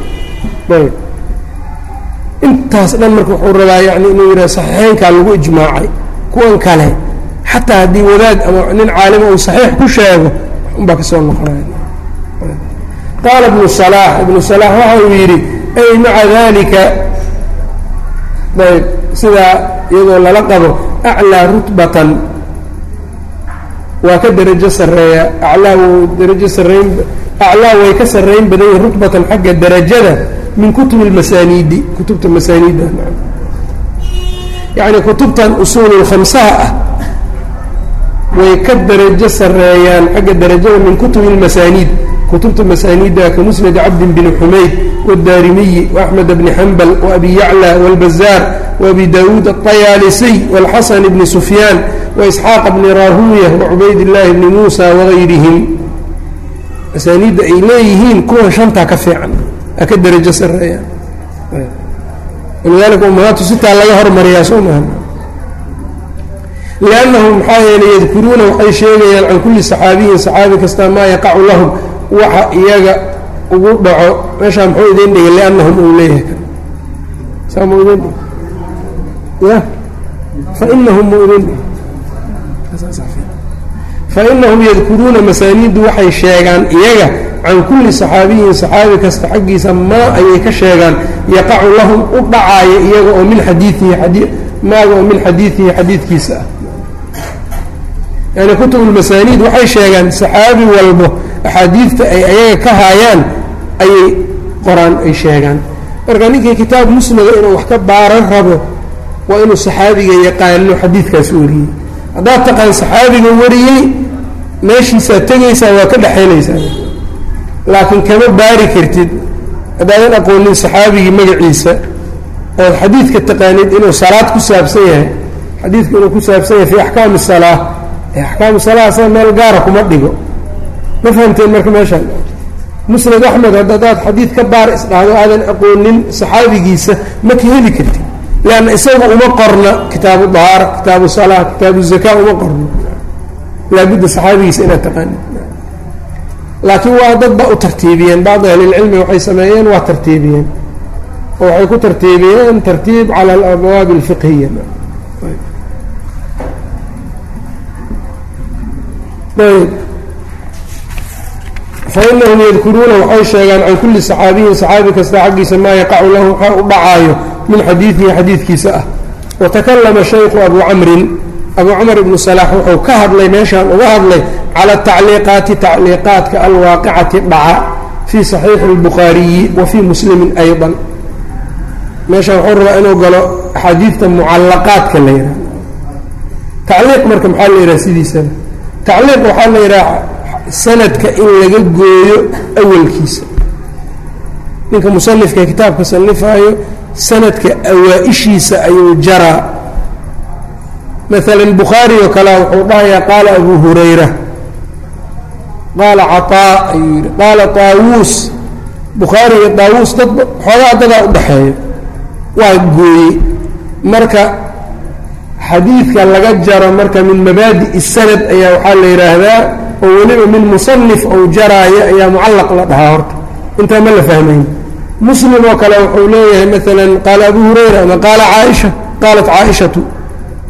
intaas dhan marka wuxuu rabaa yani inuu yidhaha saxiixeynkaa lagu ijmaacay kuwan kale xataa haddii wadaad ama nin caalima uu saxiix ku sheego unbaa ka soo noqonaya. Qaala ibnu salaax ibnu salaax waxa uu yidhi ay maca dalika ayb sidaa iyadoo lala qabo aclaa rutbatan. Waa ka darajo sarreeya aclaa wuu darajo sarrayn aclaa way ka sarrayn badan yihiin rutbatan xagga darajada min kutubi اlmasaaniidi kutubta masaaniidda yacni kutubtan usuululkhamsaha ah way ka darajo sarreeyaan xagga darajada min kutubi اlmasaaniid kutubta masaaniidda ka musnad cabdin bn xumayd wاdarimiyi وaxmed bni xambal وabi yaclى wاlbazaar وabi dawuud الطayaalisiy wاlxasan bni sufyaan وإسxaaq bni rahuya وcubayd الlahi bni muusa وغayrihim masaaniidda ay leeyihiin kuwan shantaa ka fiican a ka darajo sareeyaan walidaalika ummahaatu sitaa laga hormariyaa soo maaha liannahum maxaa yeelay yadkuruuna waxay sheegayaan can kulli saxaabiyin saxaabi kasta maa yaqacu lahum waxa iyaga ugu dhaco meeshaa muxuu idiin dhigay liannahum uu leeyahay saama idin dhig ya? Fainahum muu idin dhig fainahum yadkuruuna masaaniiddu waxay sheegaan iyaga can kulli saxaabiyin saxaabi kasta xaggiisa maa ayay ka sheegaan yaqacu lahum u dhacaaya iyaga oo min xadiiihi maaga oo min xadiidihi xadiidkiisa. Ah yani kutub lmasaaniid waxay sheegaan saxaabi walbo axaadiidta ay ayaga ka haayaan ayay qoraan ay sheegaan. Marka ninkii kitaab musnada inuu wax ka baaran rabo waa inuu saxaabiga yaqaano xadiidkaas wariyey haddaad taqaan saxaabiga wariyey meeshiisaad tegaysaa waa ka dhexaynaysaa laakiin kama baari kartid haddaadan aqoonin saxaabigii magaciisa ood xadiidka taqaanid inuu salaad ku saabsan yahay. Xadiidku inuu ku saabsan yahay fii axkaami salaa ee axkaamu salaa sa meel gaara kuma dhigo. Ma fahamteen marka meeshaan? Musnad axmed hadadaad xadiid ka baar isdhahdo aadan aqoonin saxaabigiisa ma ka heli kartid leanna isaga uma qorna kitaabu dahaara kitaabu salaa kitaabu zakaa uma qorno laabudda saxaabigiisa inaad taqaanid laakiin waa dad ba u tartiibiyeen bacdi ahlilcilmi waxay sameeyeen waa tartiibiyeen oo waxay ku tartiibiyeen tartiib cala alabwaabi alfiqhiya fainahum yadkuruuna waxay sheegaan can kulli saxaabiyin saxaabi kasta xaggiisa maa yaqacu lahu waxaa u dhacaayo min xadiidihi xadiidkiisa ah watakallama shaykhu abu camrin abu camr ibnu salaax wuxuu ka hadlay meeshaan uga hadlay cala tacliiqaati tacliiqaadka alwaaqicati dhaca fii saxiixi اlbukhaariyi wa fii muslimin ayضa meeshaan wuxuu rabaa inuu galo axaadiidta mucallaqaadka la yidhaha tacliiq marka maxaa la yidhaha sidiisaba tacliiq waxaa la yidhaha sanadka in laga gooyo awalkiisa. Ninka musanifka kitaabka sanifaayo sanadka awaa-ishiisa ayuu jaraa. Maala bukhaari oo kale wuxuu dhahayaa qaala abu hurayra. Qaala caطaa ayuu yidhi. Qaala taawuus. Bukhaari iyo taawuus dad xoogaa dadaa udhaxeeyo waa gooyey marka xadiidka laga jaro marka min mabaadi'i sanad ayaa waxaa la yidhaahdaa oo weliba min musanif ou jaraayo ayaa mucallaq la dhahaa horta. Intaa ma la fahmayn. Muslim oo kale wuxuu leeyahay maalan qaala abu hurayra ama qaala caaisha qaalat caaishatu.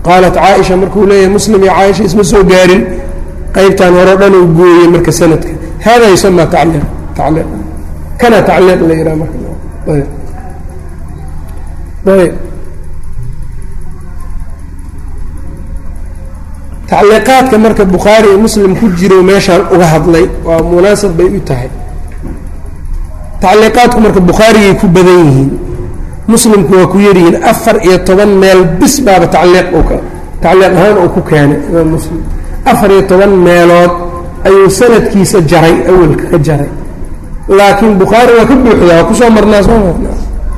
Qaalat caaisha markuu leeyahay muslim iyo caaisha isma soo gaarin qaybtan hore o dhan uu gooyey marka sanadka. Hada yusamaa tacliiq tacliiq. Kana tacliiq la yidhaha marka. Ayb tacliiqaadka marka bukhaari iyo muslim ku jiro meeshaan uga hadlay waa munaasab bay u tahay. Tacliiqaadku marka bukhaarigay ku badan yihiin muslimku waa ku yaryihiin afar iyo toban meel bis baaba tacliiq tacliiq ahaan uu ku keenay imaam muslim. Afar iyo toban meelood ayuu sanadkiisa jaray awalka ka jaray. Laakiin bukhaari waa ka buuxdaa waa ku soo marnaa soo marnaa.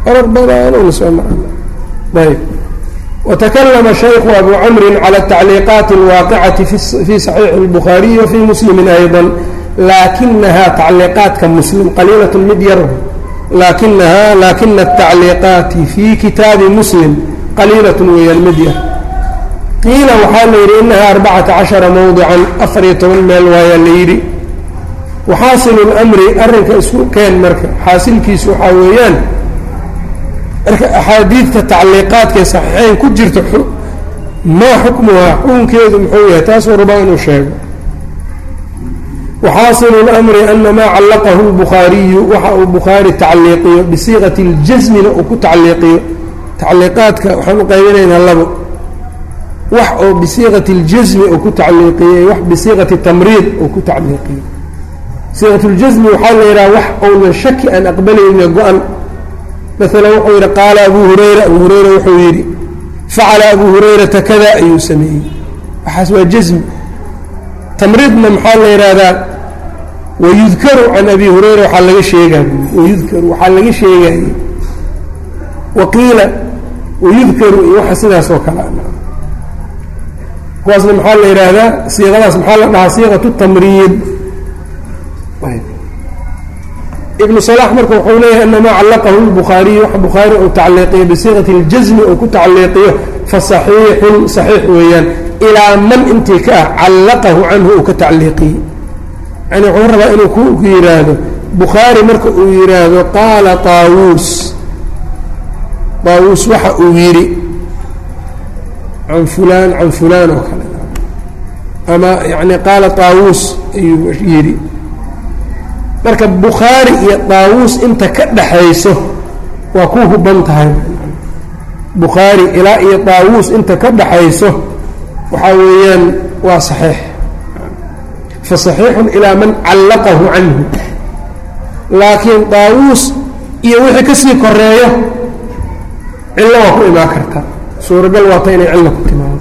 Orar badanuna soo marna ayb وتكلم شhيkh أbو cمر على التacليqاaت الواaqعaةi في صحيiح البخhاaرiي وفي مسلم أيضا لakiنaha تacليqاaتka mسلم qليilaة mid yar lakinha lakina التacليqاaتi في kitaabi mسلم qليilaة weeyaan mid yar qiila waxaa la yidhi inaha أربacaةa caشhaرa mوضعا afar iyo toban meel waayaa la yidhi وxaaصل الأمri arrinka isku keen marka xaasilkiisu waxaa weeyaan marka axaadiidka tacliiqaadkae saxiixeyn ku jirta maa xukmuhaa xukunkeedu muxuu yahay? Taasuu rabaa inuu sheego. Waxaasilu lmri ana maa callaqahu lbukhaariyu waxa uu bukhaari tacliiqiyo bisiiqati ljasmina uu ku tacliiqiyo. Tacliiqaadka waxaan u qaybinaynaa labo. Wax oo bisiiqati اljasmi uu ku tacliiqiyey wax bisiiqati tamriid uu ku tacliiqiyo. Siiqat ljasmi waxaa la yidhaha wax ounan shaki aan aqbalayna go-an maala wuxuu yidhi qaala abu hurayra. Abu hurayra wuxuu yidhi facala abu hurayrata kada ayuu sameeyey. Waxaas waa jasmi tamriidna maxaa la yidhaahdaa? Wayudkaru can abi hurayra waxaa laga sheegaa wayudkaru waxaa laga sheegaaye waqiila wayudkaru iyo waxa sidaas oo kale. Kuwaasna maxaa la yidhaahdaa? Siiqadaas maxaa la dhahaa? Siiqatu tamriid ibnu salax marka wuxuu leeyahay anamaa callaqahu lbukhaariyu wax bukhaari uu tacliiqiyo bisiiqati اljasmi uu ku tacliiqiyo fasaxiixun saxiix weeyaan. Ilaa man intii ka ah callaqahu canhu uu ka tacliiqiyey yani wuxuu rabaa inuu ku yidhaahdo bukhaari marka uu yidhaahdo qaala taawuus taawuus waxa uu yidhi can fulaan can fulaan oo kale. Ama yani qaala taawuus ayuu yidhi marka bukhaari iyo taawuus inta ka dhaxayso waa ku huban tahay. Bukhaari ilaa iyo taawuus inta ka dhaxayso waxaa weeyaan waa saxiix. Fa saxiixun ilaa man callaqahu canhu. Laakiin taawuus iyo wixii ka sii koreeyo cillo waa ku imaan karta. Suuragal waata inay cillo ku timaado.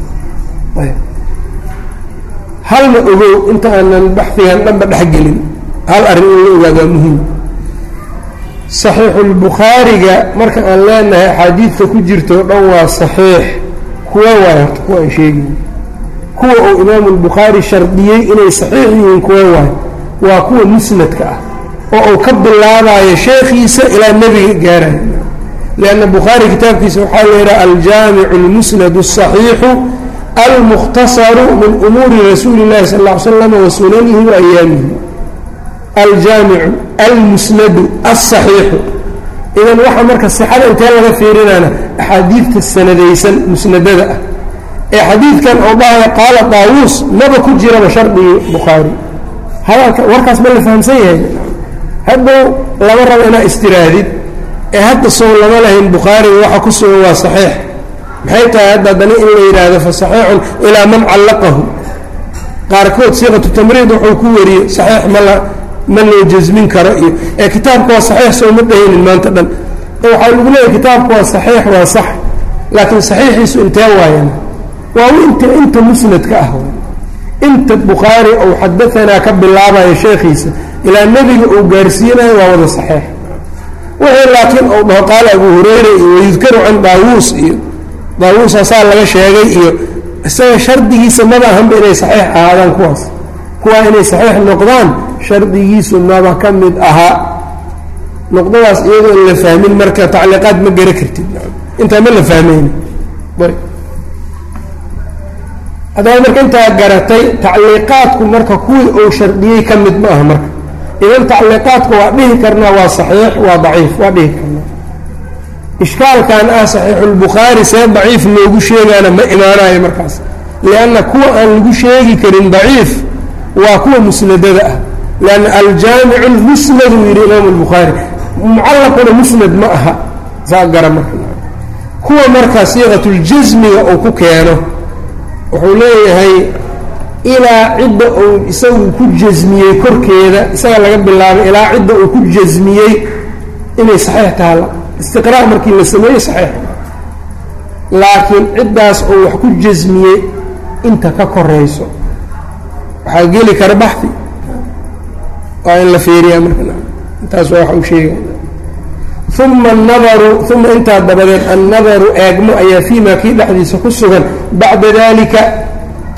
Halna ogow inta aanan baxfigan dhanba dhexgelin hal arrin in la ogaadaa muhiim saxiixulbukhaariga marka aan leenahay axaadiidka ku jirto o dhan waa saxiix. Kuwa waay horta kuwa aan sheegayn kuwa uu imaamulbukhaari shardiyey inay saxiix yihiin kuwa waay waa kuwa musnadka ah oo uu ka bilaabaayo sheekhiisa ilaa nebiga gaaraya. Lanna bukhaari kitaabkiisa waxaa la yidhaha aljaamicu almusnad asaxiixu almukhtasaru min umuuri rasuuli llahi sal ll ly slam wa sunanihi wa ayaamihi aljaamicu almusnadu alsaxiixu idan waxa marka sixada intee laga fiirinana axaadiidta sanadaysan musnadada ah ee xadiidkan oo dhahaya qaala daawuus maba ku jiraba shardigii bukhaari hadalka warkaas ma la fahamsan yahay haddow lama rabo inaa istiraadid ee hadda soo lama lahayn bukhaariga waxa ku sugan waa saxiix maxay tahay hadda haddana in la yidhaahdo fa saxiixun ilaa man callaqahu qaarkood siiqatu tamriid wuxuu ku wariyey saxiix mala ma loo jasmin karo iyo ee kitaabku waa saxiix soo ma dhahaynin maanta dhan. Waxaa lagu leeyahy kitaabku waa saxiix waa sax laakiin saxiixiisu intee waayan. Waa inta inta musnadka ah. Inta bukhaari ou xadaanaa ka bilaabayo sheekhiisa ilaa nebiga uu gaarsiinayo waa wada saxiix. Wixii laakiin uu dhaho qaala abu hurayra iyo wayudkaru can daawuus iyo daawuusaasaa laga sheegay iyo isaga shardigiisa maba ahanba inay saxiix ahaadaan kuwaas kuwaa inay saxiix noqdaan shardigiisu maba ka mid ahaa nuqdadaas iyadoo la fahmin marka tacliiqaad ma gera kartid. Intaa ma la fahmayn haddaba marka intaa garatay tacliiqaadku marka kuwii uu shardiyey ka mid ma aha marka. Idan tacliiqaadku waa dhihi karnaa waa saxiix waa daciif waa dhihi karnaa ishkaalkan ah saxiixulbukhaari see daciif loogu sheegaana ma imaanayo markaas. Lianna kuwa aan lagu sheegi karin daciif waa kuwa musnadada ah. Lianna aljaamicu lmusnad uu yidhi imaamu albukhaari mucallaquna musnad ma aha saa gara marka kuwa marka siiqatuljasmiga uu ku keeno wuxuu leeyahay ilaa cidda uu isagu ku jasmiyey korkeeda isaga laga bilaabay ilaa cidda uu ku jasmiyey inay saxiix tahala istiqraa markii la sameeyey saxiix. Laakiin ciddaas uu wax ku jasmiyey inta ka korayso waxaa geli kara baxi waa in la fiiriyaa marka intaas waa wax uu sheegay. Uma annadaru uma intaa dabadeed annadaru eegmo ayaa fii maa kii dhexdiisa ku sugan bacda dalika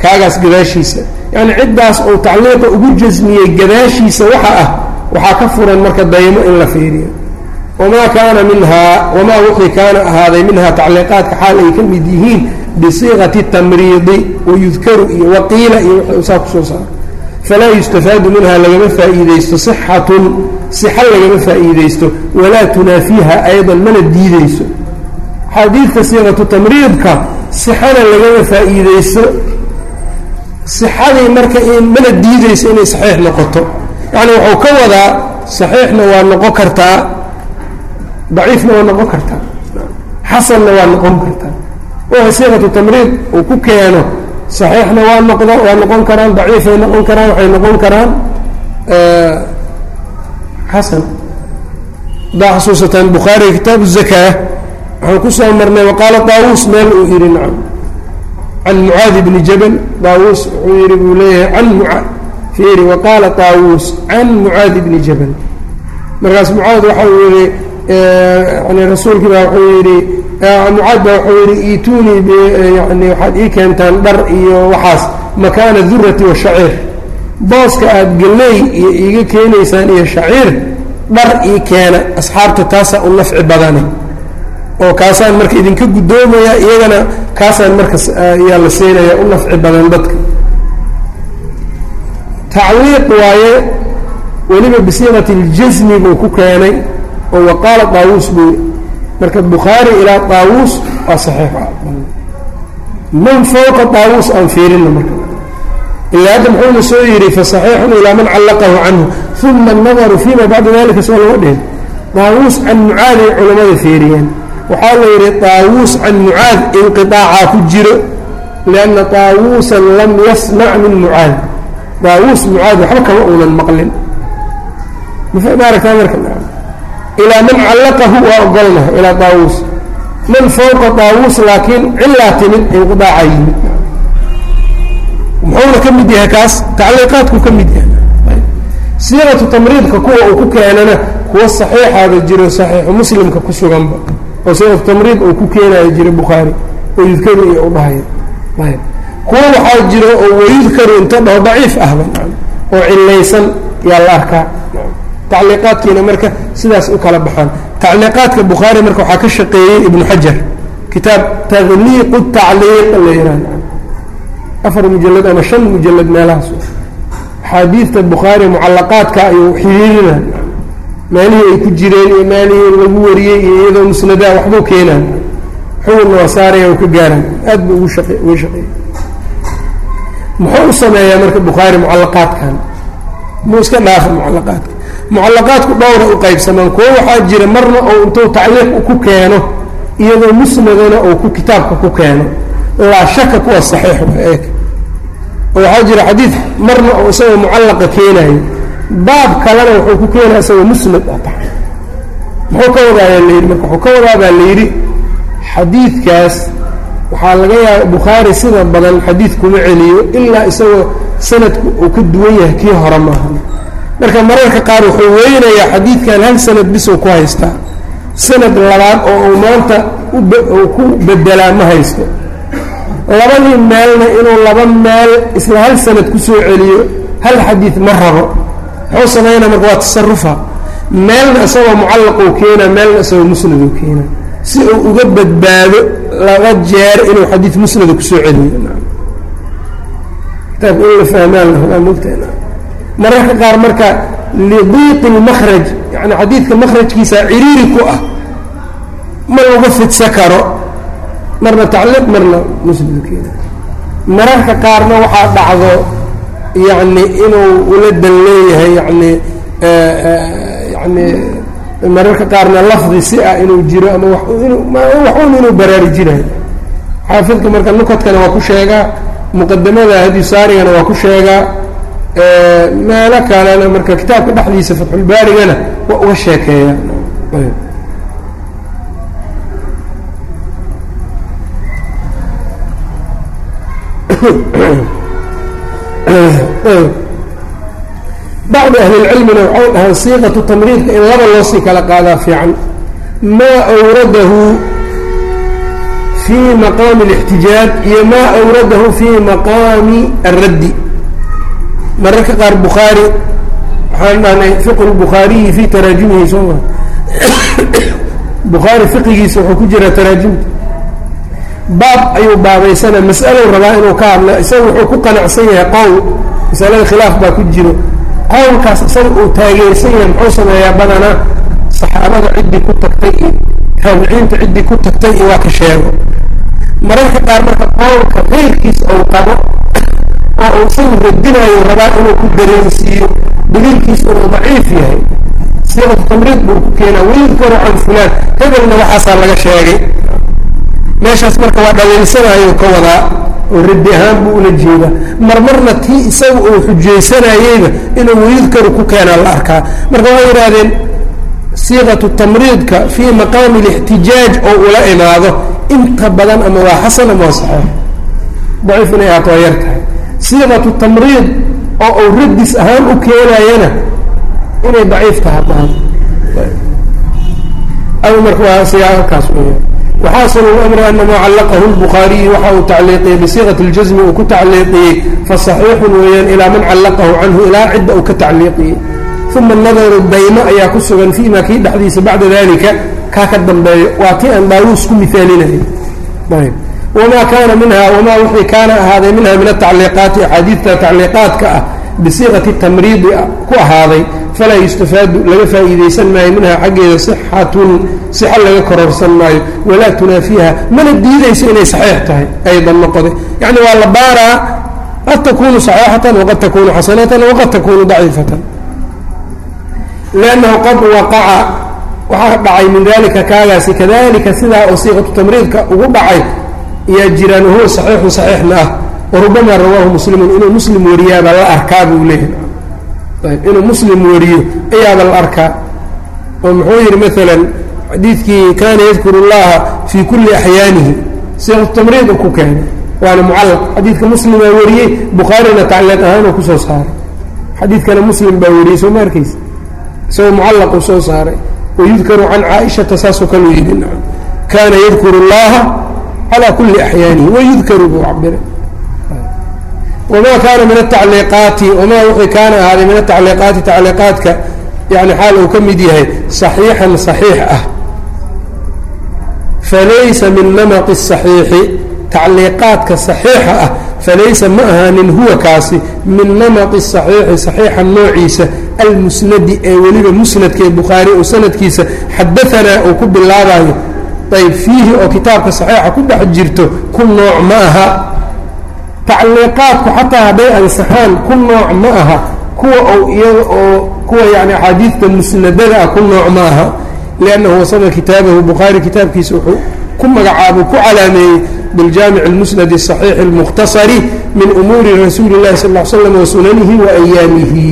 kaagaas gadaashiisa. Yacni ciddaas uu tacliiqa ugu jasmiyey gadaashiisa waxa ah waxaa ka furan marka daymo in la fiiriyo. Wamaa kaana minhaa wamaa wixii kaana ahaaday minhaa tacliiqaadka xaal ay ka mid yihiin bisiiqati tamriidi wayudkaru iyo waqiila iyo wixii saa ku soo saaro falaa yustafaadu minha lagama faa'iidaysto sixatun sixa lagama faa'iidaysto walaa tunaafiiha aydan mana diideyso xadiidka siiqatu tamriidka sixana lagama faa'iideysto sixadii marka mana diideyso inay saxiix noqoto yacni wuxuu ka wadaa saxiixna waa noqon kartaa daciifna waa noqon kartaa xasanna waa noqon kartaa waxa siiqatu tamriid uu ku keeno. Saxiixna waa noqdo waa noqon karaan daciifay noqon karaan waxay noqon karaan xasan. Haddaa xasuusataan bukhaariga kitaabu zakaa waxaan ku soo marnay waqaala daawuus meel uu yidhi nacam. Can mucaadi bni jabal daawuus wuxuu yidhi buu leeyahay can mua fiiri waqaala daawuus can mucaadi bni jabal. Markaas mucaad waxa uu yihi yani rasuulkii baa wuxuu yidhi mucaad baa wuxuu yidhi iitunii yani waxaad ii keentaan dhar iyo waxaas makaana durati wa shaciir. Booska aada galley iyo iiga keenaysaan iyo shaciir dhar ii keena asxaabta taasaa u nafci badane oo kaasaan marka idinka guddoomaya iyagana kaasaan marka ayaa la siinaya u nafci badan dadka. Tacliiq waaye weliba bisiiqati اljasmi buu ku keenay oo waqaala daawuus buu marka bukhaari ilaa daawuus waa saxiix. Man fowqa daawuus aan fiirina marka. Ilaa hadda muxuuna soo yidhi fasaxiixun ilaa man callaqahu canhu uma annadaru fima bacda dalika soo lama dhihin daawuus can mucaad ay culammada fiiriyeen. Waxaa la yidhi daawuus can mucaad inqiطaacaa ku jiro lianna daawuusan lam yasmac min mucaad. Daawuus mucaad waxba kama uunan maqlin. Maaragtaa marka ilaa man callaqahu waa ogolnaha ilaa daawuus man fowqa daawuus laakiin cilaa timid inqiaaca yimid muxuuna ka mid yahay kaas tacliiqaadku ka mid yahay siiratu tamriidka kuwa uu ku keenana kuwa saxiixaada jiro saxiixu muslimka ku suganba oo siiratu tamriid uu ku keenayo jira bukhaari oo yudkaru iyo u dhahayo ayb kuwa waxaa jiro oo wayudkaru inta dhaho daciif ahba oo cilaysan yaa la arkaa tacliiqaadkiina marka sidaas u kala baxaan tacliiqaadka bukhaari marka waxaa ka shaqeeyey ibnu xajar kitaab tadliiqu tacliiq la yihahda afar mujalad ama shan mujalad meelahaas axaadiidta bukhaari mucallaqaadka ayuu xiriirina maalihii ay ku jireen iyo maalihii lagu wariyey iyo iyadoo musnadaa waxbuu keenaan xugunna waa saaraya ka gaaraan aad buu ugu shaqe uga shaqeeyey muxuu u sameeyaa marka bukhaari mucallaqaadkan muu iska dhaafa mucallaqaadka mucallaqaadku dhowra u qaybsamaan. Kuwo waxaa jira marna oo intuu tacliiq ku keeno iyadoo musnadana uu ku kitaabka ku keeno. Laa shaka kuwa saxiix eeg. Oo waxaa jira xadiid marna oo isagoo mucallaqa keenayo baab kalena wuxuu ku keenaya isagoo musnad ah. Tahay muxuu ka wadaayaa la yidhi marka? Wuxuu ka wadaa baa la yidhi xadiidkaas waxaa laga yaaba bukhaari sida badan xadiid kuma celiyo ilaa isagoo sanadku uu ka duwan yahay kii hore maaha marka mararka qaar wuxuu weynayaa xadiidkan hal sanad bisuu ku haystaa sanad labaad oo uu maanta uu ku bedelaa ma haysto. Labadii meelna inuu laba meel isla hal sanad ku soo celiyo hal xadiid ma rabo muxuu samaynaa marka waa tasarufa meelna isagoo mucallaquu keenaa meelna isagoo musnaduu keenaa. Si uu uga badbaado laba jeer inuu xadiid musnada ku soo celiyo. Kitaabka in la fahmaan lahaa mogtaha mararka qaar marka lidiiqi lmakhraj yani xadiidka makhrajkiisa ciriiri ku ah ma laga fidsa karo. Marna tacliiq marna muslim keena mararka qaarna waxaa dhacdo yani inuu ula dan leeyahay yani yani mararka qaarna lafdi si ah inuu jiro ama waxun inuu baraarujinayo. Xaafidka marka nukadkana waa ku sheegaa muqadamada hadisaarigana waa ku sheegaa meelo kalena marka kitaabka dhexdiisa fatxulbaarigana wa uga sheekeeya. Bacdu ahlilcilmina waxau dhahaan siiqatu tamriidka in laba loosii kala qaadaa fiican. Maa awradahu fii maqaami alixtijaaj iyo maa awradahu fii maqaami alraddi mararka qaar bukhaari waxaan dhahnay fiqhu lbukhaariyi fii taraajumihi sooma bukhaari fiqigiisa wuxuu ku jiraa taraajumta baab ayuu baabaysana mas'alow rabaa inuu ka hadla isaga wuxuu ku qanacsan yahay qowl masalada khilaaf baa ku jiro. Qowlkaas isaga uu taageersan yahay muxuu sameeyaa badanaa saxaabada ciddii ku tagtay iyo taabiciinta ciddii ku tagtay iyo waa ka sheego. Mararka qaar marka qowlka keyrkiis ou qabo oo uu isagu radinayo rabaa inuu ku dareensiiyo. Daliilkiis inuu daciif yahay. Siqatu tamriid buu ku keenaa wayudkaru can fulaan hebelna waxaasaa laga sheegay. Meeshaas marka waa dhaliilsanayo ka wadaa oo raddi ahaan buu ula jeedaa. Marmarna tii isaga uu xujaysanayeyba inuu wayudkaru ku keenaa la arkaa. Marka waxay yidhahdeen siiqatu tamriidka fii maqaami alixtijaaj oo ula imaado inta badan ama waa xasan ama waa saxeix daciif inay ahaato waa yar siiqatu tamriid oo uu radis ahaan u keenayana inay daciif taha maaha kaas waxaasl mr ana maa calaqahu lbukaariy waxa uu tacliiqiyey bisiiqati ljasmi uu ku tacliiqiyey fasaxiixun weeyaan ilaa man callaqahu canhu ilaa cidda uu ka tacliiqiyey. Uma nadaru daymo ayaa ku sugan fii ma kii dhexdiisa bacda dalika kaa ka dambeeyo waa tii aan daawuus ku miaalinayo ayb wamaa kaana minha wamaa wixii kaana ahaaday minha min atacliiqaati axaadiidta tacliiqaadka ah bisiiqati tamriidi ku ahaaday falaa yustafaadu laga faa'iidaysan maayo minha xaggeeda sixatun sixa laga kororsan maayo walaa tunaafiiha mana diidayso inay saxiix tahay aydan noqoday yacni waa la baaraa qad takunu saxiixatan waqad takunu xasanatan waqad takunu daciifatan liannahu qad waqaca waxaa dhacay min dalika kaagaasi kadalika sidaa oo siiqatu tamriidka ugu dhacay yaa jiraan huwa saxiixun saxiixna ah warubama rawaahu muslimun inuu muslim wariyaaba la arkaa buu leeyahay. Inuu muslim wariyo ayaaba la arkaa. Oo muxuu yidhi maalan xadiidkii kaana yadkuru اllaha fii kulli axyaanihi siiqatu tamriid u ku keenay. Waana mucallaq. Xadiidka muslimaa wariyey bukhaarina tacliiq ahaan oo ku soo saaray. Xadiidkana muslim baa wariyey soo ma arkaysa. Isagoo mucallaq uu soo saaray. Wayudkaru can caaishata saasoo kale u yidhi kaana yadkuru اllaha calaa kuli axyaanihi wayudkaru buu cabiray wamaa kaana min atacliiqaati wamaa wixii kaana ahaaday min atacliiqaati tacliiqaadka yani xaal uu ka mid yahay saxiixan saxiix ah falaysa min namaqi saxiixi tacliiqaadka saxiixa ah falaysa ma ahaanin huwa kaasi min namaqi saxiixi saxiixa noociisa almusnadi ee weliba musnadka ee bukhaari oo sanadkiisa xadaanaa uu ku bilaabayo ayb fiihi oo kitaabka صaxiixa ku dhex jirto ku nooc ma aha tacliiqaadku xataa hadday ansaxaan ku nooc ma aha kuwa ou iyaga oo kuwa yani axaadiidta musnadada ah ku nooc ma aha liannahu wasama kitaabahu bukhaari kitaabkiisa wuxuu ku magacaabuu ku calaameeyey biljaamic اlmusnad الصaxiix اlmukhtasari min umuuri rasuuli اllahi sal ا slam wa sunanihi wa ayaamihi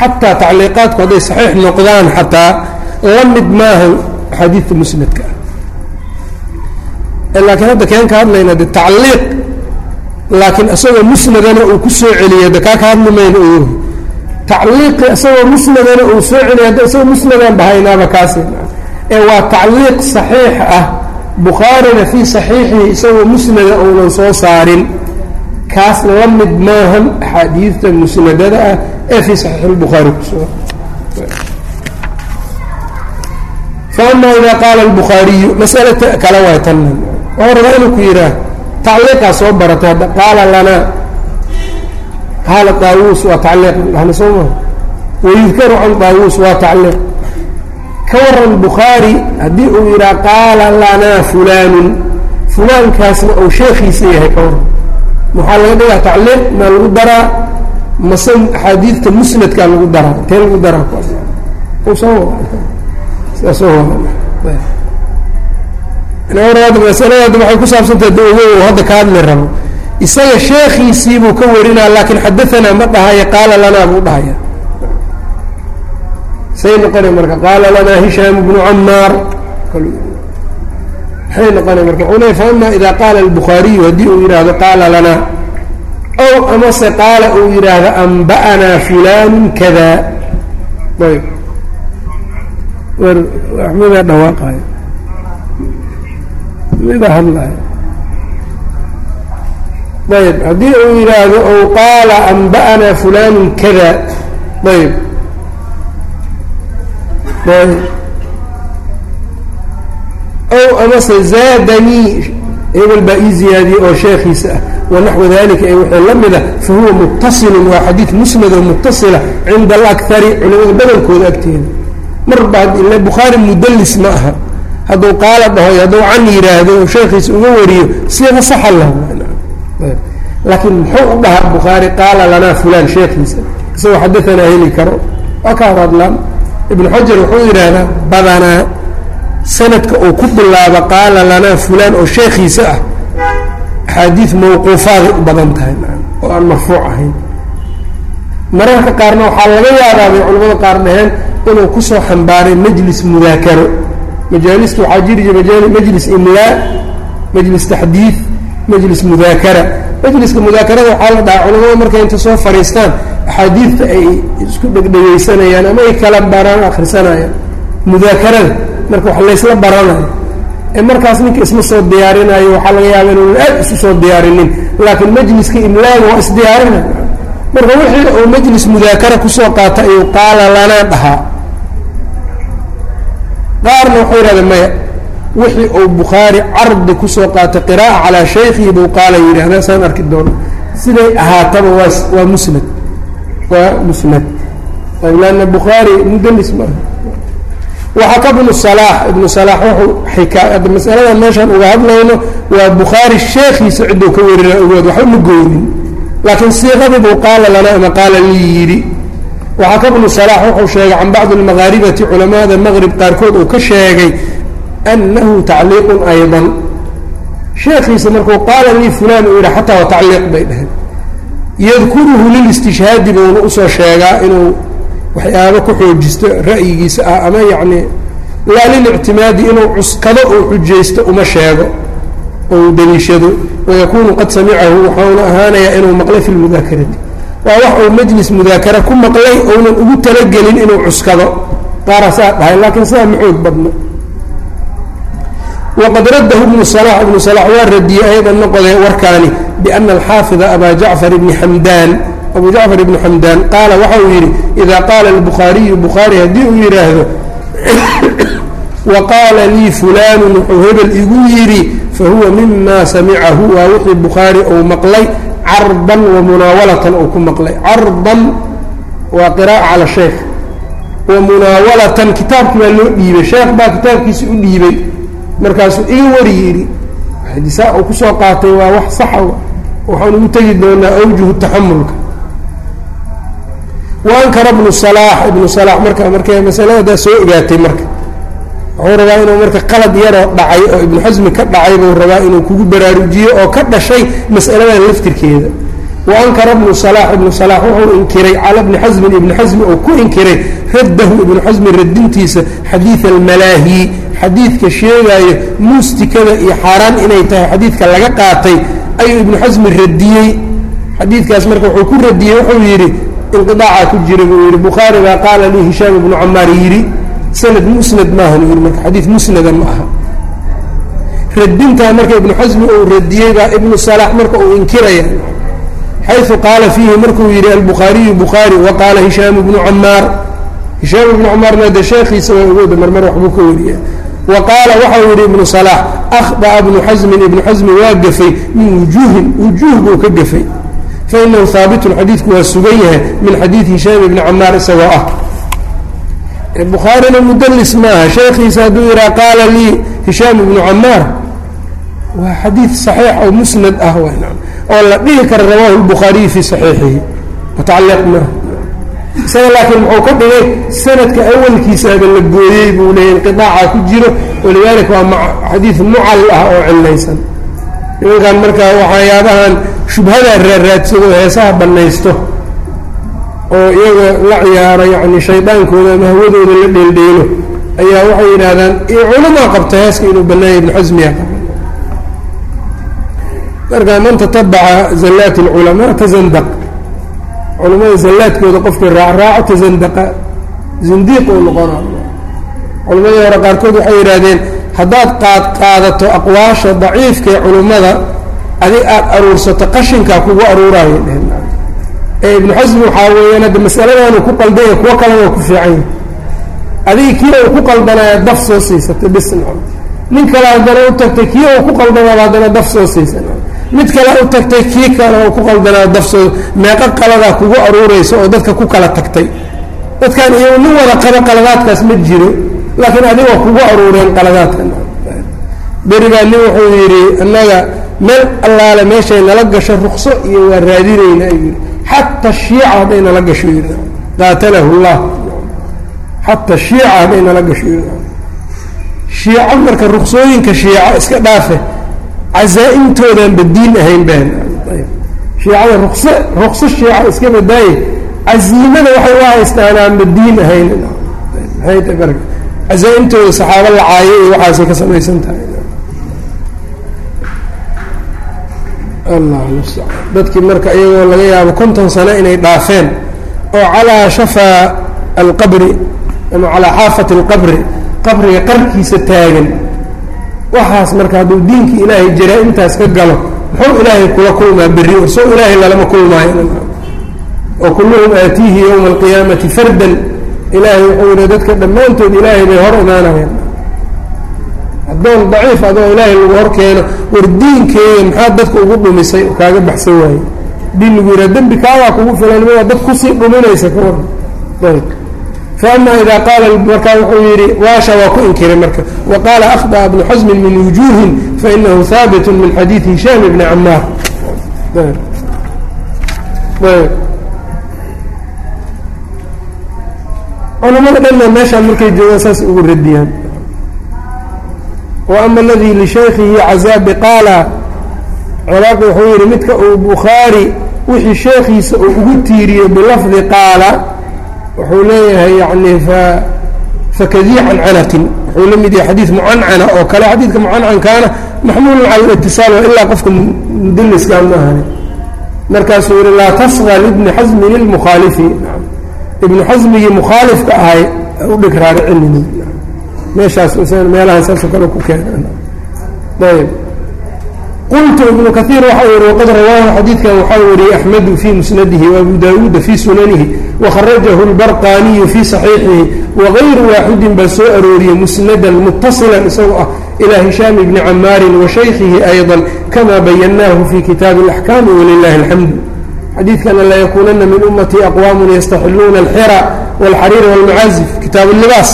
xataa tacliiqaadku hadday saxiix noqdaan xataa la mid maaha axaadiidta musnadka ah. Laakiin hadda keen ka hadlayna de tacliiq laakiin isagoo musnadana uu ku soo celiya de kaa ka hadli mayno ogohi tacliiqi isagoo musnadana uu soo celiya hadda isagoo musnadaan bahaynaaba kaasi ee waa tacliiq saxiix ah. Bukhaarina fii saxiixihi isagoo musnada uunan soo saarin. Kaas la mid maahan axaadiidta musnadada ah ee fii saxiix اlbukhaari kusugan faama ida qaala اlbukhaariyu masala kale waay tanna waxuu rabaa inuu ku yidhaah tacliiqaa soo baratay hadda qaala lanaa qaala daawuus waa tacliiq. Dhahna soo maha wayudkaru can daawuus waa tacliiq. Ka waran bukhaari haddii uu yidhaha qaala lanaa fulaanun fulaankaasna uu sheekhiisa yahay ka waran maxaa laga dhigaa tacliiq maa lagu daraa mase axaadiidta musnadkaa lagu daraa intee lagu daraa? Soo wada soo wada masalada waxay ku saabsantaha da ogo hadda ka hadli ka warinaa laakiin xadaanaa ma dhahaya qaala lanaa buu dhahaya say noqona marka qaala lanaa hishaam bnu camaar maxay noqona marka wuxuu leey faama ida qaala ow amase qaala uu yidhaahdo anba'anaa fulaanu kada axmedaa dhawaaqayo mida hadlayo ayb haddii uu yidhaahdo ou qaala anba'anaa fulaanu kada. Ayb ayb ow amase zaadanii hebel baa ii ziyaadiyey oo sheekhiisa ah. Wanaxwu dalika ee wixii la mida fahuwa muttasilun waa xadiid musnad oo cinda alakari culimada badankooda agteeda marba ila bukhaari mudallis ma aha hadduu qaala dhaho hadduu can yidhaahdo oo sheekhiisa uga wariyo siiqa saxa lah laakiin muxuu u dhahaa bukhaari qaala lanaa fulaan sheekhiisa? Isagoo xadaanaa heli karo. Waa ka hadlaan. Ibnu xajar wuxuu yidhaahdaa badanaa sanadka uu ku bilaabo qaala lanaa fulaan oo sheekhiisa ah axaadiid mawquufaaday u badan tahay oo aan marfuuc ahayn. Mararka qaarna waxaa laga yaabaa bay culamada qaar dhaheen inuu ku soo xambaaray majlis mudaakaro. Majaaliska waxaa jiri jira majlis imlaa majlis taxdiid majlis mudaakara. Majliska mudaakarada waxaa la dhahaa culamada markay inta soo fadhiistaan axaadiidta ay isku dhegdhegaysanayaan ama ay kala baraan akhrisanayaan. Mudaakarada marka wax laysla baranayo. Ee markaas ninka isma soo diyaarinayo waxaa laga yaaba inuunan aad isu soo diyaarinin. Laakiin majliska imlaaga waa isdiyaarinay marka wixii uu majlis mudaakara ku soo qaata ayuu qaala lanaa dhahaa qaarna waxuu yidhahda maya wixii uu bukhaari cardi ku soo qaatay qiraa'a calaa shaykhihi buu qaala yidhahda saan arki doono siday ahaataba waa waa musnad. Waa musnad. Lanna bukhaari mudalis ma aha. Waxaa ka ibnu salaax ibnu salaax wuxuu xikaa hadda masaladan meeshaan uga hadlayno waa bukhaari sheekhiisa cidduu ka warina ogood waxba ma goonin laakiin siiqadii buu qaala lanaa ama qaala lii yidhi waxaa ka ibnu salaax wuxuu sheegay can bacdi almaqaaribati culamada maqrib qaarkood uu ka sheegay annahu tacliiqun aydan. Sheekhiisa markuu qaala lii fulaan uu yidhi xataa waa tacliiq bay dhaheen. Yadkuruhu lilistishhaadi buuna u soo sheegaa inuu waxyaabo ku xoojisto ra'yigiisa ah ama yacni laa lilictimaadi inuu cuskado uu xujaysto uma sheego. Oo uu daliishado wayakuunu qad samicahu waxauna ahaanayaa inuu maqlay fi lmudaakarati waa wax uu majlis mudaakara ku maqlay ounan ugu talagelin inuu cuskado. Qaara saa dhahay laakiin sidaa ma xoog badno. Wqad raddahu ibnu salax ibnu salax waa radiyey aydan noqodee warkaani biana alxaafida abaa jacfar ibni xamdaan abu jacfar ibnu xamdaan qaala waxa uu yidhi idaa qaala albukhaariyu bukhaari haddii uu yidhaahdo <coughs> wa lii fulaanu wuxuu hebel igu yidhi fahuwa mima samicahu. Waa wixii bukhaari uu maqlay cardan wa munaawalatan uu ku maqlay. Cardan waa qiraa'a cala sheekh. Wa munaawalatan kitaabkii baa loo dhiibay. Sheekh baa kitaabkiisa u dhiibay. Markaasuu iga wari yidhi xadisaa uu ku soo qaatay waa wax saxa waxaan ugu tegi doonaa awjuhu taxamulka wa ankara ibnu salaax ibnu salaax marka markay masaladadaa soo ogaatay marka wuxuu rabaa inuu marka qalad yaroo dhacay oo ibnu xasmi ka dhacay buu rabaa inuu kugu baraarujiyo oo ka dhashay mas'aladan laftirkeeda. Wa ankara ibnu salaax ibnu salaax wuxuu inkiray cala bni xasmin ibni xasmi oo ku inkiray raddahu ibnu xasmi radintiisa xadiida almalaahi xadiidka sheegaayo muustikada iyo xaaraan inay tahay xadiidka laga qaatay ayuu ibnu xasmi radiyey xadiidkaas marka wuxuu ku radiyey wuxuu yidhi inqiaaca ku jira buu yidhi. Bukhaari baa qaala lii hishaam ibnu camaar yidhi sanad musnad maahan yidhi marka xadiid musnada ma aha radintaa marka ibnu xasmi uu radiyey baa ibnu salaax marka uu inkiraya xayu qaala fiihi markuu yidhi albukhaariyu bukhaari wa qaala hishaam ibnu camaar hishaam ibnu camaarna de sheekhiisa waa ogooda marmar waxbuu ka wariya wa qaala waxau yidhi ibnu salaax akhda'a ibnu xasmin ibnu xasmi waa gafay min wujuuhin wujuuh buu ka gafay. Fainahu haabitun xadiidku waa sugan yahay min xadiid hishaam ibni camaar isagoo ah bukhaarina mudalis maaha. Sheekhiisa hadduu yidhaha qaala lii hishaam ibnu camaar waa xadiid saxiix oo musnad ah oo la dhihi kara rawaahu lbukhaariyu fii saxiixihi. Mutacaliq maaha isaga laakiin muxuu ka dhigay sanadka awalkiisaaba la gooyey buu leeyay inqiaaca ku jiro walidaalika waa xadiid mucal ah oo cillaysan nimankan marka waxyaabahan shubhadaa raaraadsado heesaha bannaysto oo iyaga la ciyaaro yacni shaydaankooda ama hawadooda la dheeldheelo ayaa waxay yidhaahdaan culamaa qabta heeska inuu bannaaya ibnu xasmiya marka man tatabaca zallaat اlculamaa tazandaq culamada zallaadkooda qofkii raacraaco tazandaqa. Zindiiq uu noqona culammadii hore qaarkood waxay yidhaahdeen haddaad qaad qaadato aqwaasha daciifka ee culummada adi aada aruursato qashinkaa kugu aruuraayo ee ibnu xasmi waxaa weeyaan hadda masaladaanu ku qaldanya kuwo kalena waa ku fiican yahay. Adiga kii uu ku qaldanaya daf soo siisatay bisna nin kale haddana u tagtay kii uu ku qaldanaaba haddana daf soo siisa mid kale u tagtay kii kale oo ku qaldanaa daf soo meeqo qaladaa kugu aruuraysa oo dadka ku kala tagtay. Dadkan iyagu nin wada qaba qaladaadkaas ma jiro laakiin adigoo kugu aruureen qaladaadkan berigaa nin wuxuu yidhi annaga meel allaale meeshay nala gasho rukso iyo waa raadinayna yidhi xata shiica hadday nala gasho yidhi qaatalahu llah xata shiica hadday nala gasho yidhi shiico marka ruksooyinka shiico iska dhaafe cazaa'imtoodanba diin ahayn baan shiicada rukso rukso shiica iska badaaye casiimada waxay u haystaan aanba diin ahayn maxay ta marka cazaa'imtooda saxaabo la caayo iyo waxaasay ka samaysan tahay allah mustacaan dadkii marka iyagoo laga yaabo konton sano inay dhaafeen oo calaa shafaa alqabri ama calaa xaafati alqabri qabriga qarkiisa taagan waxaas marka hadduu diinkii ilaahay jaraa-imtaas ka galo muxuu ilaahay kula kulmaa berri or soo ilaahay lalama kulmaayo? Wa kulluhum aatiihi yowma alqiyaamati fardan. Ilaahay wuxuu yihi dadka dhammaantood ilaahay bay hor imaanayaan addoon daciif adoo ilaahay lagu hor keeno war diinkeeda maxaa dadka ugu dhumisay kaaga baxsan waaye. Diin lagu yidhaha dembi kaagaa kugu filan waa dad ku sii dhuminaysa ka war ayb faama ida qaala markaa wuxuu yidhi waasha waa ku inkiray marka. Wa qaala akhطأa bnu xasmin min wujuuhin fainahu haabit min xadiidi hishaam bni camaar culamada dhanna meeshaan markay joogaan saas ugu radiyaan wa ama aladii lishaykihi cazaabi qaala ciraaqi wuxuu yihi midka uu bukhaari wixii sheekhiisa uu ugu tiiriyo bilafdi qaala wuxuu leeyahay yani fa fakadii cancanatin wuxuu la mid yahay xadiid mucancana oo kale xadiidka mucancankaana maxmuulun cala اlitisaal waa ilaa qofka mudaliskaa ma ahani. Markaasuu yihi laa tasqa libni xasmin ilmukhaalifi ibnu xasmigii mukhaalifka ahay u dhig raaricinin meeshaas meelahan saasoo kale ku keenan ayb qultu ibnu kaiir waxau yihi waqad rawaahu xadiidkan waxaa wariyey axmedu fii musnadihi waabu daawuuda fii sunanihi wakharajahu اlbarqaniyu fii صaxiixihi wagayru waaxidin baa soo arooriyey musnadan mutasilan isagoo ah ilى hishaam bni camaarin wa shaykihi ayضا kama bayanaahu fi kitaabi اlaxkaami walilahi اlxamdu xadiidkana layakuunana min ummatii aqwaamu yastaxiluuna alxira wاlxariira wاlmacaazif kitaab libaas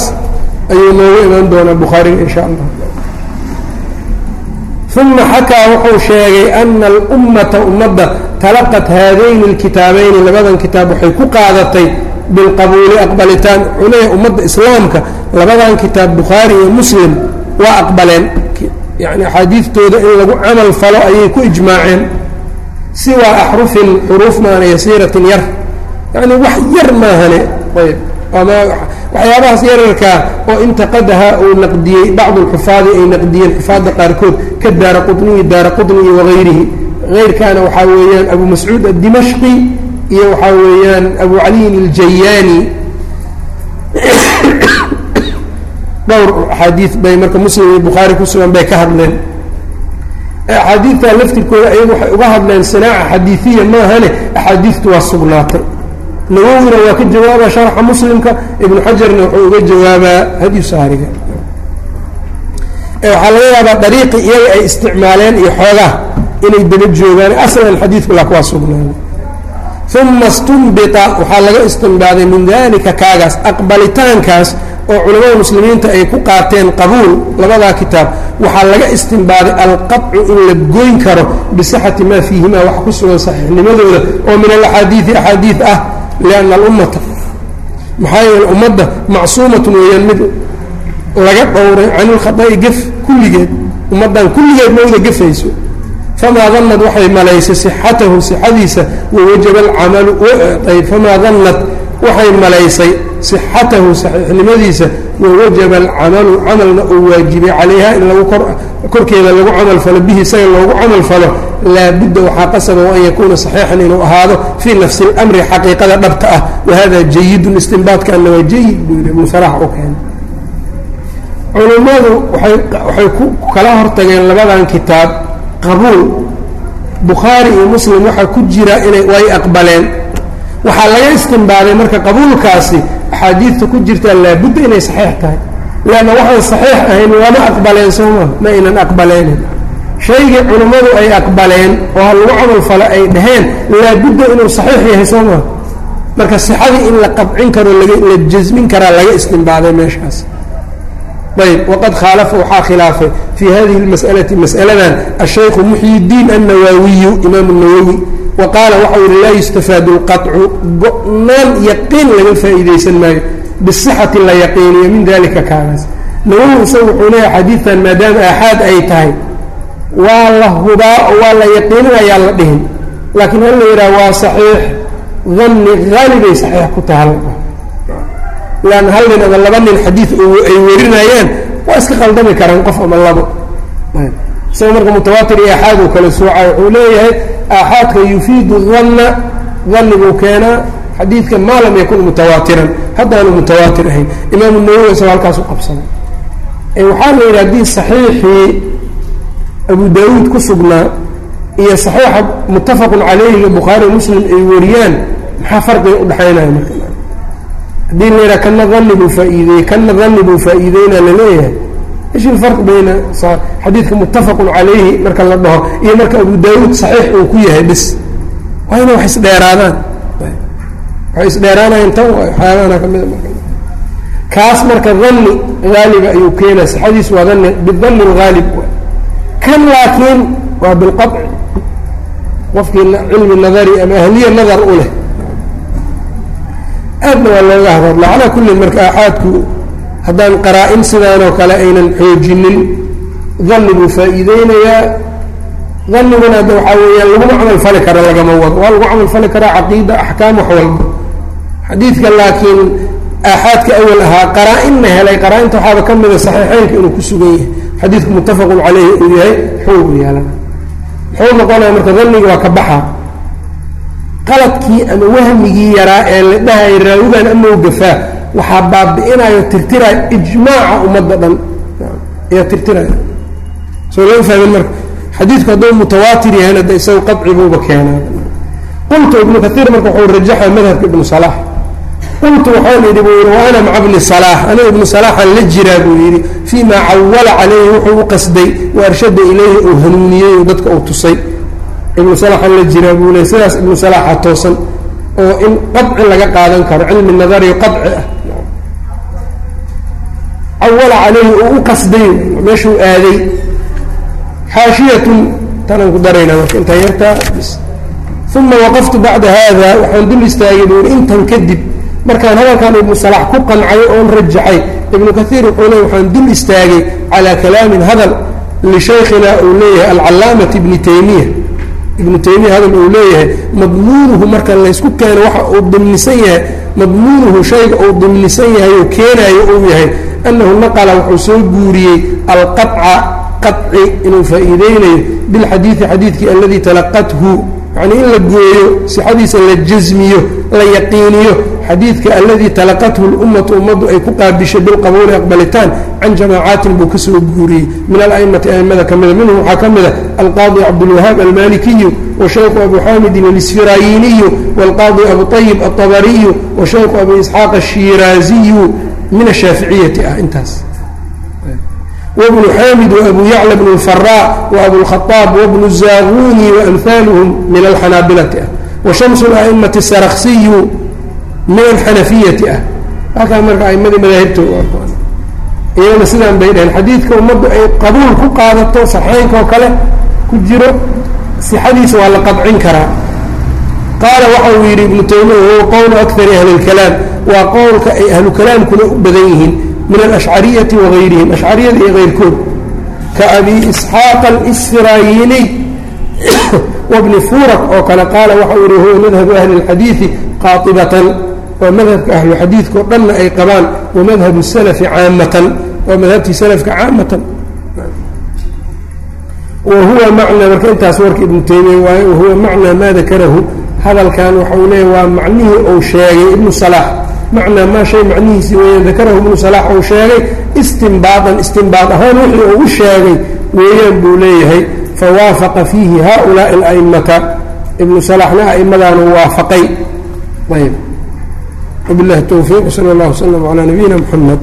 ayuu noogu imaan doonaa bukhaariga in sha allah. Uma xakaa wuxuu sheegay ana alummata ummadda talaqat haadayni اlkitaabayni labadan kitaab waxay ku qaadatay bilqabuuli aqbalitaan. Leeyahay ummadda islaamka labadan kitaab bukhaari iyo muslim waa aqbaleen. Yani axaadiidtooda in lagu camal falo ayay ku ijmaaceen. Siwaa axrufin xuruuf maana yasiiratin yar. Yani wax yar maahane. Ayb ama waxyaabahaas yararkaa oo intaqadaha uu naqdiyey bacdu lxufaadi ay naqdiyeen xufaadda qaarkood ka daara quطniyi daara quطniyi wagayrihi hayrkaana waxaa weeyaan abu mascuud addimashqi iyo waxaa weeyaan abu caliyin aljayaani dhowr axaadiid bay marka muslim iyo bukhaari ku sugan bay ka hadleen. Axaadiidtaa laftirkooda ayagu waxay uga hadleen sinaaca xadiiiya maahane axaadiidtu waa sugnaatay nawowina waa ka jawaaba sharxa muslimka ibnu xajarna wuxuu uga jawaabaa hadyu saariga. Waxaa laga yaabaa dariiqi iyaga ay isticmaaleen iyo xoogaa inay daba joogaan aslan xadiidku lak waa sugnaaday. Uma stunbita waxaa laga istinbaaday min dalika kaagaas aqbalitaankaas oo culamada muslimiinta ay ku qaateen qabuul labadaa kitaab. Waxaa laga istinbaaday alqaطcu in la goyn karo bisixati maa fiihima wax ku sugan saxiixnimadooda oo min alaxaadiidi axaadiid ah lianna alummata maxaa yeele ummadda macsuumatun weeyaan mid laga dhowray can ilkhada'i gef kulligeed ummaddan kulligeed mawda gefayso famaa danad waxay malaysay sixatahu sixadiisa wawajaba alcamalu ayb famaa danad waxay malaysay sixatahu saxiixnimadiisa wawajaba alcamalu camalna uu waajibay calayha in lagu korkeeda lagu camal falo bihi isaga loogu camal falo laabudda waxaa qasaba an yakuuna saxiixan inuu ahaado fii nafsi اlamri xaqiiqada dhabta ah wahada jayidun istinbaadkaana waa jayid buu yidhi ibnu salax u keenay culummadu waxay ku kala hortageen labadan kitaab qabuul bukhaari iyo muslim waxaa ku jira inay way aqbaleen waxaa laga istinbaaday marka qabuulkaasi axaadiidta ku jirtaa laabudda inay saxiix tahay. Leanna waxaan saxiix ahayn waama aqbaleen sooma ma aynan aqbalaynin shaygii culimmadu ay aqbaleen oo ha lagu camal fale ay dhaheen laabudda inuu saxiix yahay sooma. Marka sixadii in la qabcin karo la jasmin karaa laga istinbaaday meeshaas. Ayb waqad khaalafa waxaa khilaafay fii hadihi اlmas'alati mas'aladan ashaykhu muxyi اdiin annawaawiyu imaamu nawowi wa qaala waxau yihi laa yustafaadu اlqaطcu go-naan yaqiin laga faa'iidaysan maayo. Bisixati la yaqiiniyo min dalika kaagaas nawowi isagu wuxuu leeyahay xadiidtan maadaama aaxaad ay tahay waa la hubaa oo waa la yaqiininayaa la dhihin. Laakiin hal la yidhaha waa saxiix. Danni haalibay saxiix ku taha lan hal nin ama laba nin xadiid ay warinayaan waa iska qaldami karaan qof ama labo isaga marka mutawaatir iyo aaxaad uu kala sooca wuxuu leeyahay aaxaadka yufiidu danna danni buu keenaa xadiidka maa lam yakun mutawaatiran haddaanu mutawaatir ahayn imaamu nawowi isagoo halkaas u qabsaday. Waxaa la yidhi haddii saxiixii abu daawuud ku sugnaa iyo saxiixa muttafaqun calayhiga bukhaari muslim ay wariyaan maxaa farqiga udhexaynaya marka? Haddii la yidhaha kana danni buu faa'iideeyey kana buu faa'iideynaa la leeyahay ish ilfarq bayna xadiidka muttafaqun calayhi marka la dhaho iyo marka abu daawuud saxiix uu ku yahay bis waa inay wax isdheeraadaan waxay isdheeraanayaan tan waxyaabahana ka mida marka kaas marka danni haaliba ayuu keenaa sixadiis waa danni bidanni alghaalib kan laakiin waa bilqaطci qofkii cilmi nadari ama ahliya nadar u leh aadna waa looga hadadla calaa kullin marka aaxaadku haddaan qaraa-in sidaanoo kale aynan xoojinin danni buu faa'iideynayaa danniguna hadda waxaa weeyaan laguma camal fali kara lagama wado. Waa lagu camal fali karaa caqiida axkaam wax walba. Xadiidka laakiin aaxaadka awal ahaa qaraa-inna helay. Qaraa-inta waxaaba ka mida saxiixeynka inuu ku sugan yahay. Xadiidku muttafaqun caleyhi uu yahay xoog yeelana. Muxuu noqonaya marka danniga waa ka baxa. Qaladkii ama wahmigii yaraa ee la dhahaya raawigan amau gafaa waxaa baabi'inayo tirtiraya ijmaaca ummadda dhan. Ayaa tirtiraya. Soo lama fahmin marka xadiidku hadduu mutawaatir yahayna de isaga qaci buuba keenaa. Qultu ibnu kaiir marka wuxuu rajaxa madhabka ibnu salaax qultu waxaan idhi buu yidhi wa maca bni salaax aniga ibnu salaaxan la jiraa buu yidhi fii cawala calayhi wuxuu u qasday wa arshada ilayhi uu hanuuniyey oo dadka uu tusay. Ibnu salaaxan la jiraa buu leey sidaas ibnu salaaxa toosan oo in qadci laga qaadan karo cilmi nadariyo qadci ah cawala calayhi uu u qasday meeshuu aaday xaashiyatun tanaan ku daraynaa marka intaan yartaa uma waqaftu bacda haada waxaan dul istaagay buu yidhi intan kadib markaan hadalkan ibnu salax ku qancay oon rajaxay ibnu kaiir wuxuu leey waxaan dul istaagay calaa kalaamin hadal lishaykhina uu leeyahay alcalaamati ibni taymiya ibnu taymiya hadal uu leeyahay madmuunuhu marka laysku keeno waxa uu dimnisan yahay madmuunuhu shayga uu dimnisan yahay oo keenaayo uu yahay annahu naqala wuxuu soo guuriyey alqaطca qaطci inuu faa'iideynayo bilxadiidi xadiidkii aladii talaqathu yani in la gooyo sixadiisa la jasmiyo la yaqiiniyo xadiidka aladii talaqathu lummatu ummaddu ay ku qaabishay bilqabuuli aqbalitaan can jamaacatin buu ka soo guuriyey. Min alaimati aimada ka mida waxaa ka mida alqaadi cabdulwahaab almalikiyu washaykhu abu xamidin alisfirayiniyu walqaadi abu ayib aabariyu washaykhu abu isxaaq ashiiraaziyu min ashaaficiyati ah intaas wbnu xaamid wabu yacla bnu lfaraa waabulkhaaab wabnu zaaguni waamhaaluhum min alxanaabilati ah wa shamsu aimati saraksiyu min alxanafiyati ah halkaa marka aimadii madaahibta iyagana sidaan bay dhaheen xadiidka ummaddu ay qabuul ku qaadato saxeynka oo kale ku jiro sixadiisa waa la qadcin karaa qaala waxa yidhi ibnu taymiya huwa qowlu akari ahli اlkalaam waa qowlka ay ahlukalaamkuna u badan yihiin min alashcariyati waغayrihim ashcariyada iyo kayrkood ka abi isxaaq alsfirayiniy wabni furak oo kale qaala waxa uu yihi huwa madhabu ahli اlxadiidi qaatibatan waa madhabka ahlu xadiidka o dhanna ay qabaan wa madhabu salafi caamatan waa madhabtii salafka caamatan wa huwa macnaa marka intaas warka ibnu taymiya waaye wahuwa macnaa maa dakarahu hadalkan waxa uu leeya waa macnihii uu sheegay ibnu salaax macnaa maa shay macnihiisii weeyaan dakarahu ibnu salaax uu sheegay istinbaadan istinbaad ahaan wixii uu u sheegay weeyaan buu leeyahay fawaafaqa fiihi haulaai ala'immata. Ibnu salaaxna a'immadaanu waafaqay. Ayb wabillahi towfiiq sala allah wasalam calaa nabiyina muxamed